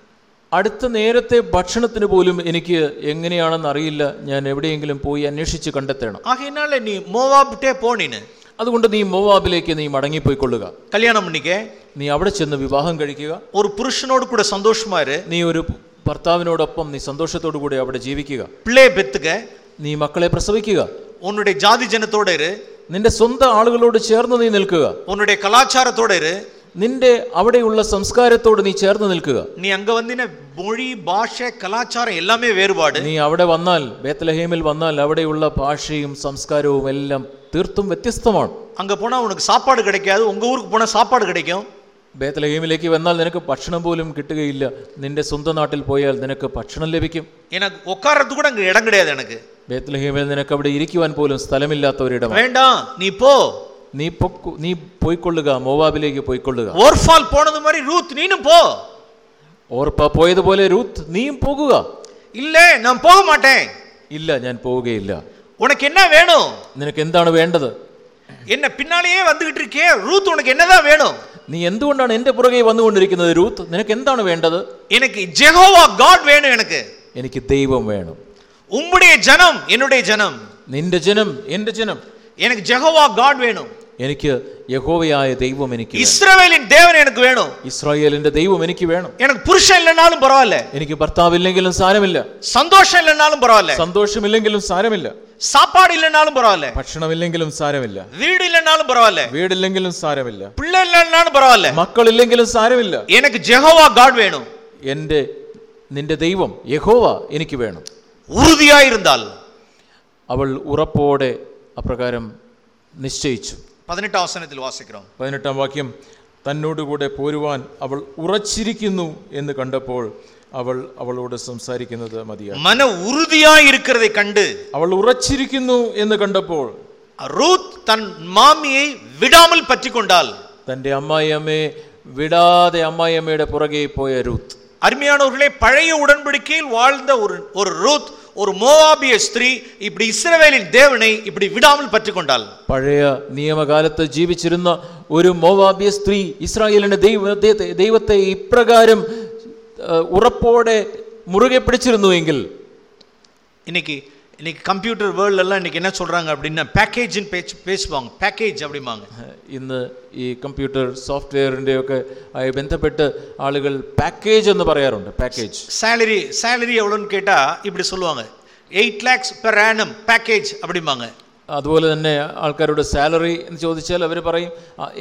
അടുത്ത നേരത്തെ ഭക്ഷണത്തിന് പോലും എനിക്ക് എങ്ങനെയാണെന്ന് അറിയില്ല. ഞാൻ എവിടെയെങ്കിലും പോയി അന്വേഷിച്ച് കണ്ടെത്തണം. ആകെനാളെ നീ മോവാബിട്ടേ പോണിന്. അതുകൊണ്ട് നീ മോവാബിലേക്ക് നീ മടങ്ങിപ്പോയിക്കൊള്ളുക. കല്യാണം പണിക്കേ നീ അവിടെ ചെന്ന് വിവാഹം കഴിക്കുക. ഒരു പുരുഷനോട് കൂടെ സന്തോഷമാര്. നീ ഒരു ഭർത്താവിനോടൊപ്പം നീ സന്തോഷത്തോടു കൂടി അവിടെ ജീവിക്കുക. പിള്ളേ പെത്തുക നീ മക്കളെ പ്രസവിക്കുക. ഉന്നുടെ ജാതി ജനത്തോടെ നിന്റെ സ്വന്തം ആളുകളോട് ചേർന്ന് നീ നിൽക്കുക. ഉന്നുടെ കലാചാരത്തോടെ നിന്റെ അവിടെയുള്ള സംസ്കാരത്തോട് നീ ചേർന്ന് നിൽക്കുക. നീ അങ്ങ് മൊഴി ഭാഷ കലാചാരം എല്ലാമേ വേർപാട് നീ അവിടെ വന്നാൽ ബേത്തലഹേമിൽ വന്നാൽ അവിടെയുള്ള ഭാഷയും സംസ്കാരവും എല്ലാം തീർത്തും വ്യത്യസ്തമാണ്. അങ്ങ് പോണാ ഉനക്ക് സാപ്പാട് കിടക്കാതെ ഉങ്ക ഊർക്ക് പോണാ സാപ്പാട് കിടക്കും ബേത്തലഹീമിലേക്ക് വന്നാൽ നിനക്ക് ഭക്ഷണം പോലും കിട്ടുകയില്ല. നിന്റെ സ്വന്തം നാട്ടിൽ പോയാൽ നിനക്ക് ഭക്ഷണം ലഭിക്കും. എനിക്ക് ഇടം കിടയാതെ എനിക്ക് ബേത്തലഹീമിൽ നിനക്ക് അവിടെ ഇരിക്കുവാൻ പോലും സ്ഥലമില്ലാത്ത ഒരിടം വേണ്ട നീ പോ. നീ പൊക്കു നീ പോയിക്കൊള്ളുക മോവാബിലേക്ക് പോയിക്കൊള്ളുക ஓர்ஃபால் போனது மாதிரி ரூத் நீனும் போ ഓർപ്പ പോയതുപോലെ രൂത്ത് നീയും പോകുക இல்ல நான் போக மாட்டேன் ഇല്ല ഞാൻ പോവുകയില്ല உனக்கு என்ன வேணும் നിനക്ക് എന്താണ് വേണ്ടത് என்ன பின்னாலேயே வந்துகிட்டு இருக்கே ரூத் உனக்கு என்னதான் வேணும் നീ എന്തുകൊണ്ടാണ് എൻ്റെ പുറകെ വന്നുകൊണ്ടിരിക്കുന്നത് രൂത്ത് നിനക്ക് എന്താണ് വേണ്ടത് எனக்கு ஜெகோவா காட் வேணும் எனக்கு എനിക്ക് ദൈവം വേണം உம்முடைய ஜனம் என்னுடைய ஜனம் നിന്റെ ജനം എൻ്റെ ജനം எனக்கு ஜெகோவா காட் வேணும் എനിക്ക് യഹോവയായ ദൈവം എനിക്ക് വേണം. இஸ்ரவேலின் தேவன் எனக்கு வேணும் ഇസ്രായേലിന്റെ ദൈവം എനിക്ക് വേണം எனக்கு புருஷன் இல்லைனாலும் பரவாயில்ல എനിക്ക് ഭർത്താവില്ലെങ്കിലും സാരമില്ല சந்தோஷம் இல்லைனாலும் பரவாயில்ல സന്തോഷമില്ലെങ്കിലും സാരമില്ല சாப்பாடு இல்லைனாலும் பரவாயில்ல ഭക്ഷണമില്ലെങ്കിലും സാരമില്ല வீடு இல்லைனாலும் பரவாயில்ல വീടില്ലെങ്കിലും സാരമില്ല பிள்ளை இல்லைனாலும் பரவாயில்ல മക്കളില്ലെങ്കിലും സാരമില്ല எனக்கு ஜெகோவா காட் வேணும் എൻ്റെ നിന്റെ ദൈവം യഹോവ എനിക്ക് വേണം உறுதியா இருந்தால் അവൾ ഉറപ്പോടെ അപ്രകാരം നിശ്ചയിച്ചു பதினெட்டாம் வசனத்தில் வாசிக்கிறோம் പതിനെട്ടാം വാക്യം തന്നോടുകൂടെ പോരുവാൻ അവൾ ഉറച്ചിരിക്കുന്നു എന്ന് കണ്ടപ്പോൾ അവൾ അവളോട് സംസാരിക്കുന്നത് മതിയായി மன உறுதியா இருக்கிறதை கண்டு അവൾ ഉറച്ചിരിക്കുന്നു എന്ന് കണ്ടപ്പോൾ ரூத் தன் மாமியை விடாமல் பற்றி கொண்டாள் തൻ്റെ അമ്മായിയമ്മയെ വിടാതെ അമ്മായിയമ്മയുടെ പുറകെ പോയ രൂത്ത് அருமையானவர்களே பழைய உடன்படிக்கையில் வாழ்ந்த ஒரு ஒரு ரூத் ஒரு மோவாபிய ஸ்திரீ இப்படி இஸ்ரவேலின் தேவனை இப்படி விடாமல் பற்றி கொண்டாள் പഴയ നിയമകാലത്ത് ജീവിച്ചിരുന്ന ഒരു മോവാബിയ സ്ത്രീ ഇസ്രായേലിന്റെ ദൈവ ദൈ- ദൈവത്തെ ഇപ്രകാരം ആ, ഉറപ്പോടെ മുറുകെ പിടിച്ചിരുന്നുവെങ്കിൽ இன்னைக்கு இன்னைக்கு கம்ப்யூட்டர் வேர்ல்டெல்லாம் இன்னைக்கு என்ன சொல்கிறாங்க அப்படின்னா பேக்கேஜ்னு பேச்சு பேசுவாங்க பேக்கேஜ் அப்படிம்பாங்க ഇന്ന് ഈ കമ്പ്യൂട്ടർ സോഫ്റ്റ്വെയറിൻ്റെയൊക്കെ ആയി ബന്ധപ്പെട്ട് ആളുകൾ പാക്കേജ് എന്ന് പറയാറുണ്ട് പാക്കേജ് சேலரி சேலரி எவ்வளோன்னு கேட்டால் இப்படி சொல்லுவாங்க eight lakhs per annum package அப்படிம்பாங்க അതുപോലെ തന്നെ ആൾക്കാരുടെ സാലറി എന്ന് ചോദിച്ചാൽ അവർ പറയും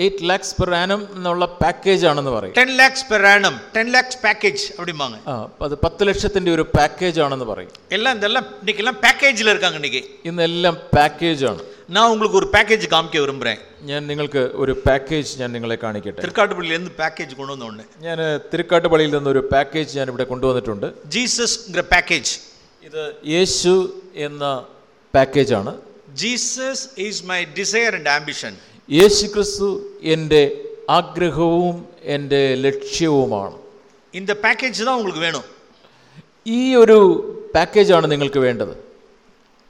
എയ്റ്റ് ലാക്സ് പെർ ആനം എന്നുള്ള പാക്കേജ് ആണെന്ന് പറയും ten lakhs per annum ten lakhs package அப்படிம்பாங்க ആ അത് പത്ത് ലക്ഷത്തിൻ്റെ ഒരു പാക്കേജ് ആണെന്ന് പറയും எல்லாம் இதெல்லாம் இன்னைக்கு எல்லாம் பேக்கேஜில் இருக்காங்க இன்னைக்கு ഇന്നെല്ലാം പാക്കേജ് ആണ് நான் உங்களுக்கு ஒரு பேக்கேஜ் காமிக்க விரும்புகிறேன் ഞാൻ നിങ്ങൾക്ക് ഒരു പാക്കേജ് ഞാൻ നിങ്ങളെ കാണിക്കട്ടെ திருக்காட்டுப்பள்ளியிலேருந்து பேக்கேஜ் கொண்டு வந்த ஒன்று ഞാൻ തിരുക്കാട്ടുപള്ളിയിൽ നിന്നൊരു പാക്കേജ് ഞാൻ ഇവിടെ കൊണ്ടുവന്നിട്ടുണ്ട് ஜீசஸ்ங்கிற பேக்கேஜ் ഇത് യേശു എന്ന പാക്കേജാണ് Jesus is my desire and ambition Yeshu Kristu എൻ്റെ ആഗ്രഹവും എൻ്റെ ലക്ഷ്യവുമാണ് இந்த பேக்கேஜ் தான் உங்களுக்கு வேணும் ഈ ഒരു പാക്കേജാണ് നിങ്ങൾക്ക് വേണ്ടത്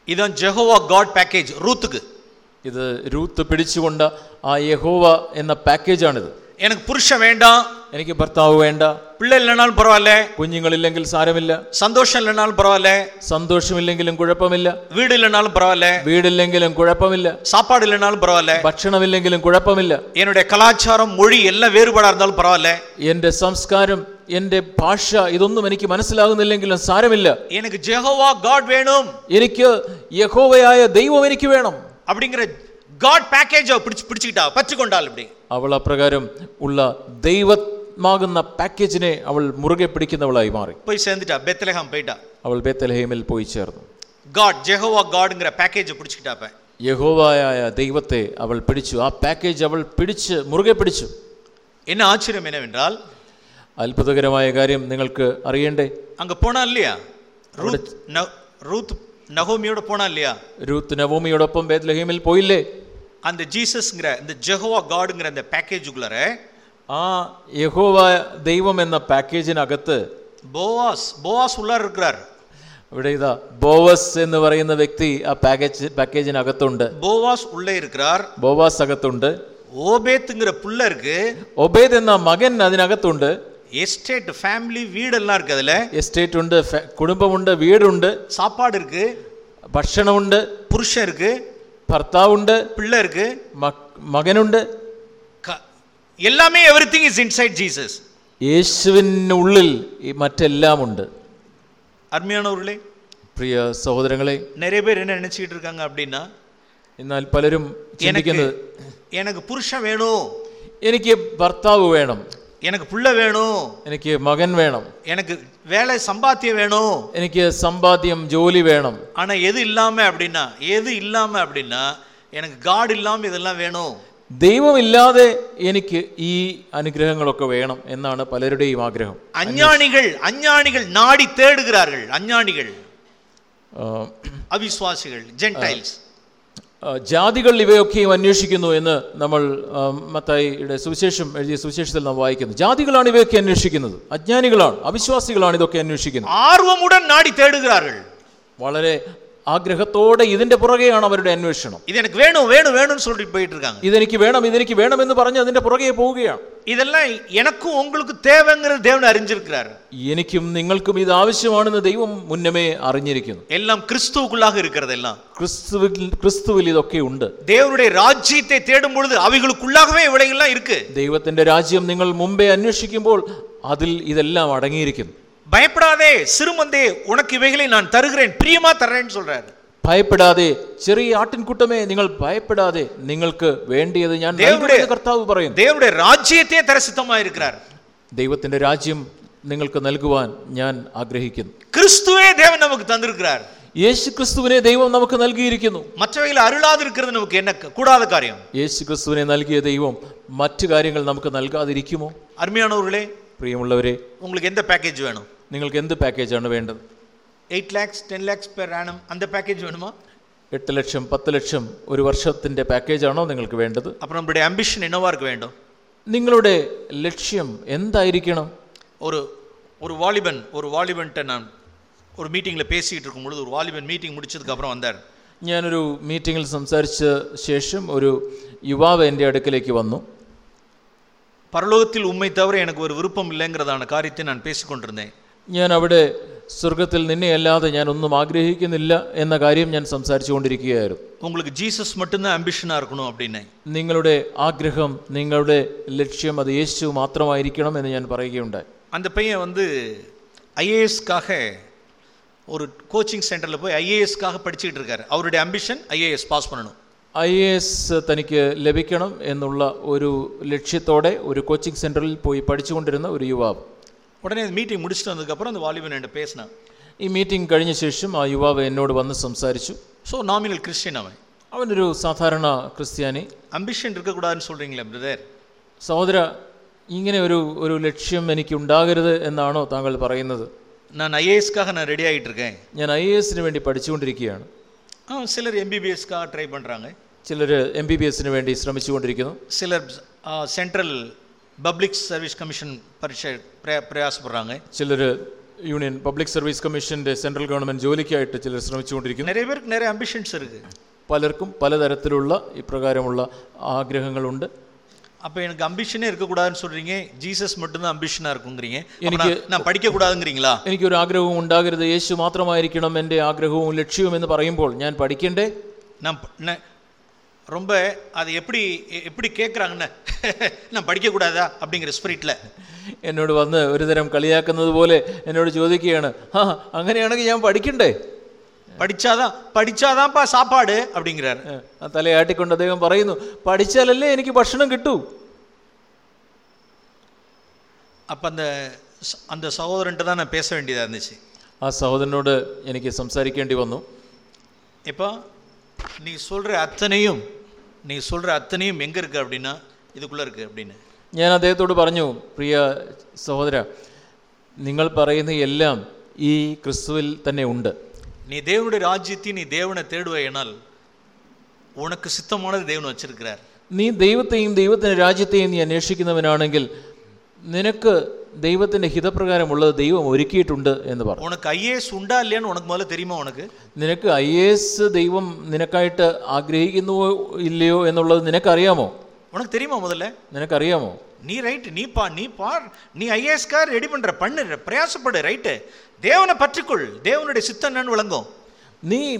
இதான் ஜெகோவா காட் பேக்கேஜ் ரூத்துக்கு ഇത് രൂത്ത് പിടിച്ചുകൊണ്ട് ആ യഹോവ എന്ന പാക്കേജാണിത് എനിക്ക് പുരുഷ വേണ്ട. എനിക്ക് ഭർത്താവ് വേണ്ട. പിള്ളേരില്ലെന്നാൽ പറവല്ലേ കുഞ്ഞുങ്ങളില്ലെങ്കിൽ സാരമില്ല. സന്തോഷം ഇല്ലെന്നാൽ പറവല്ലേ സന്തോഷമില്ലെങ്കിലും കുഴപ്പമില്ല. വീടില്ലെന്നാലും പറവല്ലേ വീടില്ലെങ്കിലും കുഴപ്പമില്ല. സാപ്പാടില്ലെന്നാലും പറവല്ലേ ഭക്ഷണമില്ലെങ്കിലും കുഴപ്പമില്ല. എന്നുടെ കലാചാരം മൊഴി എല്ലാം വേറുപാടാ പറവല്ലേ എന്റെ സംസ്കാരം എന്റെ ഭാഷ ഇതൊന്നും എനിക്ക് മനസ്സിലാകുന്നില്ലെങ്കിലും സാരമില്ല. എനിക്ക് ജഹോവാ ഗാഡ് വേണം. എനിക്ക് യഹോവയായ ദൈവം എനിക്ക് വേണം. അപ്പിങ്ങനെ காட் பேக்கேஜை பிடிச்சு பிடிச்சுக்கிட்டா பற்றுக்கொண்டால் இப்படி അവൾ അപ്രകാരം ഉള്ള ദൈവമാകുന്ന പാക്കേജിനെ അവൾ മുറുകെ പിടിക്കുന്നവളായി മാറി போய் சேர்ந்துட்டா பெத்லஹாம் போயிட்டா അവൾ ബേത്തലഹേമിൽ പോയി ചേർന്നു காட் ஜெகோவா காடுங்கிற பேக்கேஜை பிடிச்சிக்கிட்டாப்ப യഹോവയായ ദൈവത്തെ അവൾ പിടിച്ചു ആ പാക്കേജ് അവൾ പിടിച്ച് മുറുകെ പിടിച്ചു என்ன ஆச்சரியம் என்னவென்றால் അത്ഭുതകരമായ കാര്യം നിങ്ങൾക്ക് അറിയണ്ടേ அங்க போனா இல்லையா ரூத் ந- ரூத் நகோமியோட போனா இல்லையா രൂത്ത് നവോമിയോടൊപ്പം ബേത്ലഹേമിൽ പോയില്ലേ அந்த ஜீசஸ்ங்கிற இந்த ஜெகோவா காடுங்கிற அந்த பேக்கேஜுக்குள்ளார ആ യഹോവ ദൈവം എന്ന പാക്കേജിനകത്ത് போவாஸ் போவாஸ் உள்ளார இருக்கிறார் ഇവിടെ ഇതാ ബോവസ് എന്ന് പറയുന്ന വ്യക്തി ആ പാക്കേജ് പാക്കേജിനകത്തുണ്ട് போவாஸ் உள்ளே இருக்கிறார் ബോവാസ് അകത്തുണ്ട് ஓபேத்துங்கிற புள்ள இருக்கு ഒബേദ് എന്ന മകൻ അതിനകത്തുണ്ട് எஸ்டேட் ஃபேமிலி வீடெல்லாம் இருக்கு அதுல എസ്റ്റേറ്റ് ഉണ്ട് ഫെ- കുടുംബമുണ്ട് വീടുണ്ട് சாப்பாடு இருக்கு ഭക്ഷണമുണ്ട് புருஷன் இருக்கு ഭർത്താവുണ്ട് பிள்ளை இருக்கு മക്- മകനുണ്ട് க- எல்லாமே everything is inside Jesus യേശുവിനുള്ളിൽ ഈ മറ്റെല്ലാം ഉണ്ട് அருமையானவர்களே പ്രിയ സഹോദരങ്ങളെ நிறைய பேர் என்ன நினைச்சிட்டு இருக்காங்க அப்படின்னா എന്നാൽ പലരും எனக்கு ചിന്തിക്കുന്നത് எனக்கு புருஷன் வேணும் എനിക്ക് ഭർത്താവ് വേണം எனக்கு புள்ள வேணும் എനിക്ക് മകൻ വേണം எனக்கு வேலை சம்பாத்தியம் வேணும் എനിക്ക് സമ്പാദ്യം ജോലി വേണം ஆனா எது இல்லாம அப்படின்னா எது இல்லாம அப்படின்னா எனக்கு காட் இல்லாம இதெல்லாம் வேணும் ദൈവമില്ലാതെ എനിക്ക് ഈ അനുഗ്രഹങ്ങളൊക്കെ വേണം എന്നാണ് പലരുടെയും ആഗ്രഹം அஞ்ஞானிகள் அஞ்ஞானிகள் நாடி தேடுகிறார்கள் அஞ்ஞானிகள் ആ, அவிசுவாசிகள் ஜென்டைல்ஸ் ആ, ജാതികൾ ഇവയൊക്കെയും അന്വേഷിക്കുന്നു എന്ന് നമ്മൾ മത്തായിയുടെ സുവിശേഷം എഴുതിയ സുവിശേഷത്തിൽ നാം വായിക്കുന്നു. ജാതികളാണ് ഇവയൊക്കെ അന്വേഷിക്കുന്നത്. അജ്ഞാനികളാണ് അവിശ്വാസികളാണ് ഇതൊക്കെ അന്വേഷിക്കുന്നത്. ആർവമുടൻ നാടി തേടുകാറുകൾ വളരെ ആഗ്രഹത്തോടെ ഇതിന്റെ പുറകെയാണ് അവരുടെ അന്വേഷണം இது எனக்கு வேணும் வேணும் வேணும்னு சொல்லிட்டு போயிட்டு இருக்காங்க ഇതെനിക്ക് വേണം ഇതെനിക്ക് വേണമെന്ന് പറഞ്ഞ് അതിന്റെ പുറകെ പോവുകയാണ് இதெல்லாம் எனக்கும் உங்களுக்கு தேவைங்கிறது தேவன் அறிஞ்சிருக்கிறார் എനിക്കും നിങ്ങൾക്കും ഇത് ആവശ്യമാണെന്ന് ദൈവം മുന്നമേ അറിഞ്ഞിരിക്കുന്നു எல்லாம் கிறிஸ்துவுக்குள்ளாக இருக்கிறது எல்லாம் ക്രിസ്തുവിൽ ക്രിസ്തുവിൽ ഇതൊക്കെ ഉണ്ട് தேவனுடைய ராஜ்யத்தை தேடும் பொழுது அவைகளுக்குள்ளாகவே இவைகளெல்லாம் இருக்கு ദൈവത്തിന്റെ രാജ്യം നിങ്ങൾ മുമ്പേ അന്വേഷിക്കുമ്പോൾ അതിൽ ഇതെല്ലാം അടങ്ങിയിരിക്കുന്നു பயப்படாதே சிறுமந்தே உனக்கு இவைகளை நான் தருகிறேன் பிரியமா தர்றேன்னு சொல்றாரு ഭയപ്പെടാതെ ചെറിയ ആട്ടിൻകൂട്ടമേ നിങ്ങൾ ഭയപ്പെടാതെ നിങ്ങൾക്ക് വേണ്ടിയത് ഞാൻ നൽകുമെന്ന് കർത്താവ് പറയുന്നു தேவனுடைய ராஜ்யத்தையே தர சித்தமா இருக்கிறார் ദൈവത്തിന്റെ രാജ്യം നിങ്ങൾക്ക് നൽകുവാൻ ഞാൻ ആഗ്രഹിക്കുന്നു கிறிஸ்துவே தேவன் நமக்கு தந்திருக்கிறார் യേശു ക്രിസ്തുവിനെ ദൈവം നമുക്ക് നൽകിയിരിക്കുന്നു மற்றவைகளை அருளாது இருக்கிறது நமக்கு என்ன கூடாத காரியம் യേശു ക്രിസ്തുവിനെ നൽകിയ ദൈവം മറ്റു കാര്യങ്ങൾ നമുക്ക് നൽകാതിരിക്കുമോ அருமையானவர்களே പ്രിയമുള്ളവരെ உங்களுக்கு எந்த பேக்கேஜ் வேணும் നിങ്ങൾക്ക് എന്ത് പാക്കേജാണ് വേണ്ടത് eight lakhs ten lakhs per annum அந்த பேக்கேஜ் வேணுமா എട്ട് ലക്ഷം പത്ത് ലക്ഷം ഒരു വർഷത്തിന്റെ പാക്കേജാണോ നിങ്ങൾക്ക് വേണ്ടത് அப்புறம் நம்மளுடைய அம்பிஷன் என்னவா இருக்க வேண்டும் നിങ്ങളുടെ ലക്ഷ്യം എന്തായിരിക്കണം ஒரு ஒரு வாலிபன் ஒரு வாலிபன்ட்ட நான் ஒரு மீட்டிங்கில் பேசிக்கிட்டு இருக்கும் பொழுது ஒரு வாலிபன் மீட்டிங் முடிச்சதுக்கு அப்புறம் வந்தார் ഞാനൊരു മീറ്റിങ്ങിൽ സംസാരിച്ച ശേഷം ഒരു യുവാവ് എൻ്റെ അടുക്കലേക്ക് വന്നു பரலோகத்தில் உண்மை தவிர எனக்கு ஒரு விருப்பம் இல்லைங்கிறதான காரியத்தை நான் பேசிக்கொண்டிருந்தேன் ഞാൻ അവിടെ സ്വർഗത്തിൽ നിന്നെയല്ലാതെ ഞാൻ ഒന്നും ആഗ്രഹിക്കുന്നില്ല എന്ന കാര്യം ഞാൻ സംസാരിച്ചു കൊണ്ടിരിക്കുകയായിരുന്നു உங்களுக்கு ஜீசஸ் மட்டும்தான் அம்பிஷனாக இருக்கணும் அப்படின்னு നിങ്ങളുടെ ആഗ്രഹം നിങ്ങളുടെ ലക്ഷ്യം അത് യേശു മാത്രമായിരിക്കണം എന്ന് ഞാൻ പറയുകയുണ്ടായി அந்த பையன் வந்து ஐஏஎஸ்க்காக ஒரு கோச்சிங் சென்டரில் போய் ஐஏஎஸ்க்காக படிச்சுக்கிட்டு இருக்காரு அவருடைய அம்பிஷன் ஐஏஎஸ் பாஸ் பண்ணணும் ഐ എ എസ് തനിക്ക് ലഭിക്കണം എന്നുള്ള ഒരു ലക്ഷ്യത്തോടെ ഒരു കോച്ചിങ് സെൻറ്ററിൽ പോയി പഠിച്ചുകൊണ്ടിരുന്ന ഒരു യുവാവ് உடனே மீட்டிங் முடிச்சுட்டு வந்ததுக்கப்புறம் அந்த வாலிபன் என்கிட்ட பேசினான் ഈ മീറ്റിംഗ് കഴിഞ്ഞ ശേഷം ആ യുവാവ് എന്നോട് വന്ന് സംസാരിച്ചു ஸோ நாமினல் கிறிஸ்டியன் அவன் അവനൊരു സാധാരണ ക്രിസ്ത്യാനി அம்பிஷன் இருக்கக்கூடாதுன்னு சொல்கிறீங்களே பிரதர் സഹോദര ഇങ്ങനെ ഒരു ഒരു ലക്ഷ്യം എനിക്ക് ഉണ്ടാകരുത് എന്നാണോ താങ്കൾ പറയുന്നത് நான் ஐஏஎஸ்க்காக நான் ரெடி ஆகிட்டு இருக்கேன் ഞാൻ ഐ എ എസിന് വേണ്ടി പഠിച്ചുകൊണ്ടിരിക്കുകയാണ് ஆ சிலர் எம்பிபிஎஸ்க்காக ட்ரை பண்ணுறாங்க ചിലർ എം ബി ബി എസിന് വേണ്ടി ശ്രമിച്ചുകൊണ്ടിരിക്കുന്നു சிலர் சென்ட்ரல் பப்ளிக் சர்வீஸ் கமிஷன் பரீட்சை பிரயா பிரயாசப்படுறாங்க ചിലർ യൂണിയൻ പബ്ലിക് സർവീസ് കമ്മീഷൻ്റെ സെൻട്രൽ ഗവൺമെൻറ് ജോലിക്കായിട്ട് ചിലർ ശ്രമിച്ചുകൊണ്ടിരിക്കുന്നു நிறைய பேருக்கு நிறைய அம்பிஷன்ஸ் இருக்குது പലർക്കും പലതരത്തിലുള്ള ഇപ്രകാരമുള്ള ആഗ്രഹങ്ങളുണ്ട് அப்போ எனக்கு அம்பிஷனே இருக்கக்கூடாதுன்னு சொல்கிறீங்க ஜீசஸ் மட்டும்தான் அம்பிஷனாக இருக்குங்கிறீங்க அப்ப எனக்கு- நான் நான் படிக்கக்கூடாதுங்கிறீங்களா എനിക്കൊരു ആഗ്രഹവും ഉണ്ടാകരുത് യേശു മാത്രമായിരിക്കണം എൻ്റെ ആഗ്രഹവും ലക്ഷ്യവും എന്ന് പറയുമ്പോൾ ഞാൻ പഠിക്കണ്ടേ நான் ப- நான் ரொம்ப அது எப்படி எ- எப்படி கேட்குறாங்கன்னு [laughs] நான் படிக்கக்கூடாதா அப்படிங்கிற ஸ்பிரிட்டில் എന്നോട് വന്ന് ഒരു തരം കളിയാക്കുന്നത് പോലെ എന്നോട് ചോദിക്കുകയാണ് ആ അങ്ങനെയാണെങ്കിൽ ഞാൻ പഠിക്കണ്ടേ படிச்சாதான் படிச்சாதான்ப்பா சாப்பாடு அப்படிங்கிறாரு ഏ, ആ തലയാട്ടിക്കൊണ്ട് അദ്ദേഹം പറയുന്നു പഠിച്ചാലല്ലേ എനിക്ക് ഭക്ഷണം കിട്ടൂ அப்போ அந்த ச- அந்த சகோதரன்ட்ட தான் நான் பேச வேண்டியதாக இருந்துச்சு ആ സഹോദരനോട് എനിക്ക് സംസാരിക്കേണ്ടി വന്നു இப்போ நீ சொல்கிற அத்தனையும் நீ சொல்கிற அத்தனையும் எங்கே இருக்குது அப்படின்னா இதுக்குள்ளே இருக்குது அப்படின்னு ഞാൻ അദ്ദേഹത്തോട് പറഞ്ഞു പ്രിയ സഹോദര നിങ്ങൾ പറയുന്ന എല്ലാം ഈ ക്രിസ്തുവിൽ തന്നെ ഉണ്ട് நீ தேவனுடைய ராஜ்யத்தை நீ தேவனை தேடுவாயினால் உனக்கு சித்தமானது தேவன் வச்சிருக்கிறார் നീ ദൈവത്തെയും ദൈവത്തിൻ്റെ രാജ്യത്തെയും നീ അന്വേഷിക്കുന്നവനാണെങ്കിൽ നിനക്ക് ദൈവത്തിൻ്റെ ഹിതപ്രകാരമുള്ളത് ദൈവം ഒരുക്കിയിട്ടുണ്ട് എന്ന് പറഞ്ഞു உனக்கு ஐஏஎஸ் உண்டா இல்லையான்னு உனக்கு முதல்ல தெரியுமா உனக்கு നിനക്ക് ഐ എ എസ് ദൈവം നിനക്കായിട്ട് ആഗ്രഹിക്കുന്നുവോ ഇല്ലയോ എന്നുള്ളത് നിനക്കറിയാമോ உனக்கு தெரியுமா முதல்ல നിനക്കറിയാമോ நீ ரைட்டு நீ பா நீ பார் நீ ஐஏஎஸ்கார் ரெடி பண்ற பண்ணு பிரயாசப்படு ரைட்டு தேவனை பற்றிக்கொள் தேவனுடைய சித்தம் என்னன்னு விளங்கும் നീ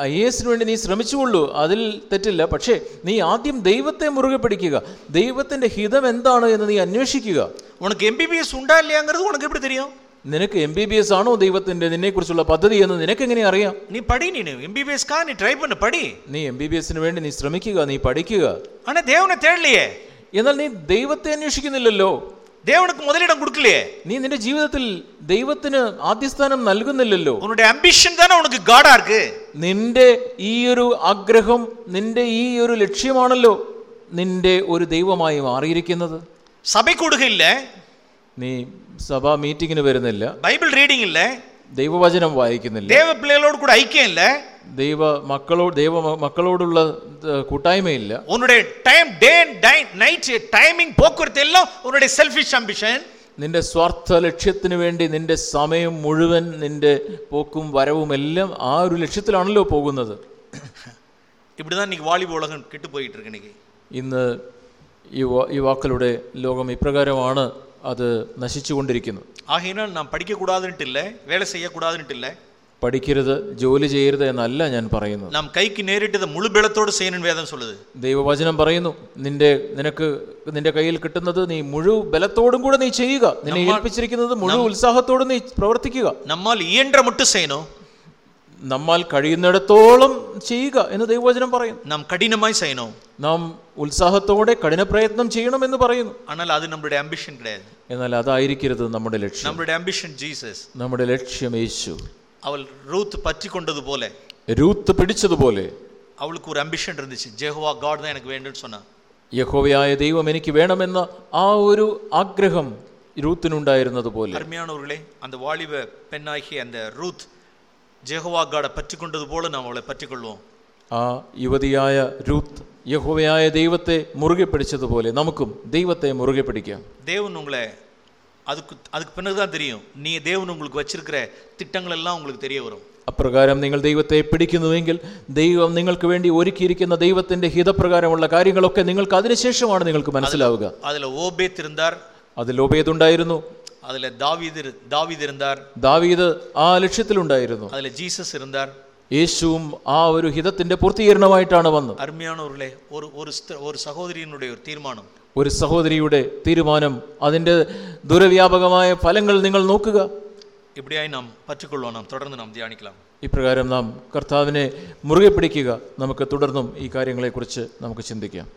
ഐ എസിന് വേണ്ടി നീ ശ്രമിച്ചുകൊള്ളൂ. അതിൽ തെറ്റില്ല. പക്ഷേ നീ ആദ്യം ദൈവത്തെ മുറുകെ പിടിക്കുക. ദൈവത്തിന്റെ ഹിതം എന്താണ് എന്ന് നീ അന്വേഷിക്കുക. ഉണക്ക് എം ബി ബി എസ് ഉണ്ടായില്ലത് ഉണക്ക് നിനക്ക് എം ബി ബി എസ് ആണോ ദൈവത്തിന്റെ നിന്നെ കുറിച്ചുള്ള പദ്ധതി എന്ന് നിനക്ക് എങ്ങനെ അറിയാം? നീ പടി നീ എം ബി ബി എസ് കാ? നീ ട്രൈ പണ്ണു പഠി. നീ എം ബി ബി എസിന് വേണ്ടി നീ ശ്രമിക്കുക നീ പഠിക്കുക. ആണ് ദേവനെ തേടലിയേ. എന്നാൽ നീ ദൈവത്തെ അന്വേഷിക്കുന്നില്ലല്ലോ. தேவனுக்கு முதலிடம் கொடுக்கலையே നീ നിന്റെ ജീവിതത്തിൽ ദൈവത്തിന് ആദ്യസ്ഥാനം നൽകുന്നില്ലല്ലോ உன்னுடைய அம்பிஷன் தானே உனக்கு காடா இருக்கு നിന്റെ ഈ ഒരു ആഗ്രഹം നിന്റെ ഈ ഒരു ലക്ഷ്യമാണല്ലോ നിന്റെ ഒരു ദൈവമായി മാറിയിരിക്കുന്നത് சபை கூடுகை இல்ல നീ സഭാ മീറ്റിങ്ങിന് വരുന്നില്ല பைபிள் ரீடிங் இல்ல ദൈവവചനം വായിക്കുന്നില്ല தேவ பிள்ளைகளோடு கூட ஐக்கியம் இல்ல ദൈവ മക്കളോട് ദൈവ മ- മക്കളോടുള്ള ഏർ, കൂട്ടായ്മയില്ല உன்னுடைய time day and night timing போக்குவரத்து எல்லாம் உன்னுடைய செல்ஃபிஷ் அம்பிஷன் നിന്റെ സ്വാർത്ഥ ലക്ഷ്യത്തിന് വേണ്ടി നിന്റെ സമയം മുഴുവൻ നിന്റെ പോക്കും വരവും എല്ലാം ആ ഒരു ലക്ഷ്യത്തിലാണല്ലോ പോകുന്നത് இப்படிதான் இன்னைக்கு வாலிப உலகம் கெட்டு போயிட்டு இருக்கு இன்னைக்கு ഇന്ന് യുവ യുവാക്കളുടെ ലോകം ഇപ്രകാരമാണ് അത് നശിച്ചുകൊണ്ടിരിക്കുന്നത് ஆகையினால் நான் படிக்கக்கூடாதுன்ட்டு இல்லை வேலை செய்யக்கூடாதுன்ட்டு இல்லை പഠിക്കരുത് ജോലി ചെയ്യരുത് എന്നല്ല ഞാൻ പറയുന്നത് நாம் கைக்கு நேரிட்டதை முழு பலத்தோடு செய்யணும்னு வேதம் சொல்லுது ദൈവവചനം പറയുന്നു നിന്റെ നിനക്ക് നിന്റെ കയ്യിൽ കിട്ടുന്നത് നീ മുഴു ബലത്തോടും കൂടെ നീ ചെയ്യുക നിന്നെ ഏൽപ്പിച്ചിരിക്കുന്നത് മുഴു ഉത്സാഹത്തോടും നീ പ്രവർത്തിക്കുക நம்மால் இயன்ற மட்டும் செய்யணும் നമ്മാൽ കഴിയുന്നിടത്തോളം ചെയ്യുക എന്ന് ദൈവവചനം പറയുന്നു. നാം കഠിനമായി ചെയ്യണം. നാം ഉത്സാഹത്തോടെ കഠിന പ്രയത്നം ചെയ്യണം എന്ന് പറയുന്നു. എന്നാൽ അത് നമ്മുടെ ആംബിഷൻ എന്നാൽ അതായിരിക്കരുത് നമ്മുടെ ലക്ഷ്യം. നമ്മുടെ ആംബിഷൻ ജീസസ് നമ്മുടെ ലക്ഷ്യം യേശു. അവൾ റൂത്ത് പറ്റിക്കൊണ്ടതുപോലെ. രൂത്ത് പിടിച്ചതുപോലെ. അവൾക്ക് ഒരു അംബിഷൻ ഇരുന്നിച്ച് ജെഹോവ ഗോഡ് എനിക്ക് വേണ്ടെന്ന് സൊന്ന യഹോവയായ ദൈവം എനിക്ക് വേണമെന്ന ആ ഒരു ആഗ്രഹം രൂത്തിനുണ്ടായിരുന്നത് പോലെ അരുമയാണവர்களே அந்த வாலிப பெண்ணாகிய அந்த ரூத் ஜெஹோவா காடை பற்றி கொண்டது போல நாம் அவளை பற்றி கொள்வோம் ആ യുവതിയായ രൂത്ത് യഹോവയായ ദൈവത്തെ മുറുകെ പിടിച്ചതുപോലെ നമുക്കും ദൈവത്തെ മുറുകെ പിടിക്കാം தேவன் உங்களை அதுக்கு அதுக்கு பிறகு தான் தெரியும் நீ தேவன் உங்களுக்கு வச்சிருக்கிற திட்டங்கள் எல்லாம் உங்களுக்கு தெரிய வரும் അപ്രകാരം നിങ്ങൾ ദൈവത്തെ പിടിക്കുന്നുവെങ്കിൽ ദൈവം നിങ്ങൾക്ക് വേണ്ടി ഒരുക്കിയിരിക്കുന്ന ദൈവത്തിന്റെ ഹിതപ്രകാരമുള്ള കാര്യങ്ങളൊക്കെ നിങ്ങൾക്ക് അതിനുശേഷമാണ് നിങ്ങൾക്ക് മനസ്സിലാവുക அதில் ஓபேத் இருந்தார் അതിൽ ലോബേതുണ്ടായിരുന്നു அதில் தாவீது இரு- தாவீது இருந்தார் ദാവീദ് ആ ലക്ഷ്യത്തിലുണ്ടായിരുന്നു அதில் ஜீசஸ் இருந்தார் യേശുവും ആ ഒരു ഹിതത്തിന്റെ പൂർത്തീകരണമായിട്ടാണ് വന്നത് அருமையானவர்களே ஒரு ஒரு ஸ்த- ஒரு சகோதரியினுடைய ஒரு தீர்மானம் ഒരു സഹോദരിയുടെ തീരുമാനം അതിൻ്റെ ദുരവ്യാപകമായ ഫലങ്ങൾ നിങ്ങൾ നോക്കുക இப்படியாய் நாம் பற்றுக்கொள்வோம் நாம் தொடர்ந்து நாம் தியானிக்கலாம் ഇപ്രകാരം നാം കർത്താവിനെ മുറുകെ പിടിക്കുക നമുക്ക് തുടർന്നും ഈ കാര്യങ്ങളെക്കുറിച്ച് നമുക്ക് ചിന്തിക്കാം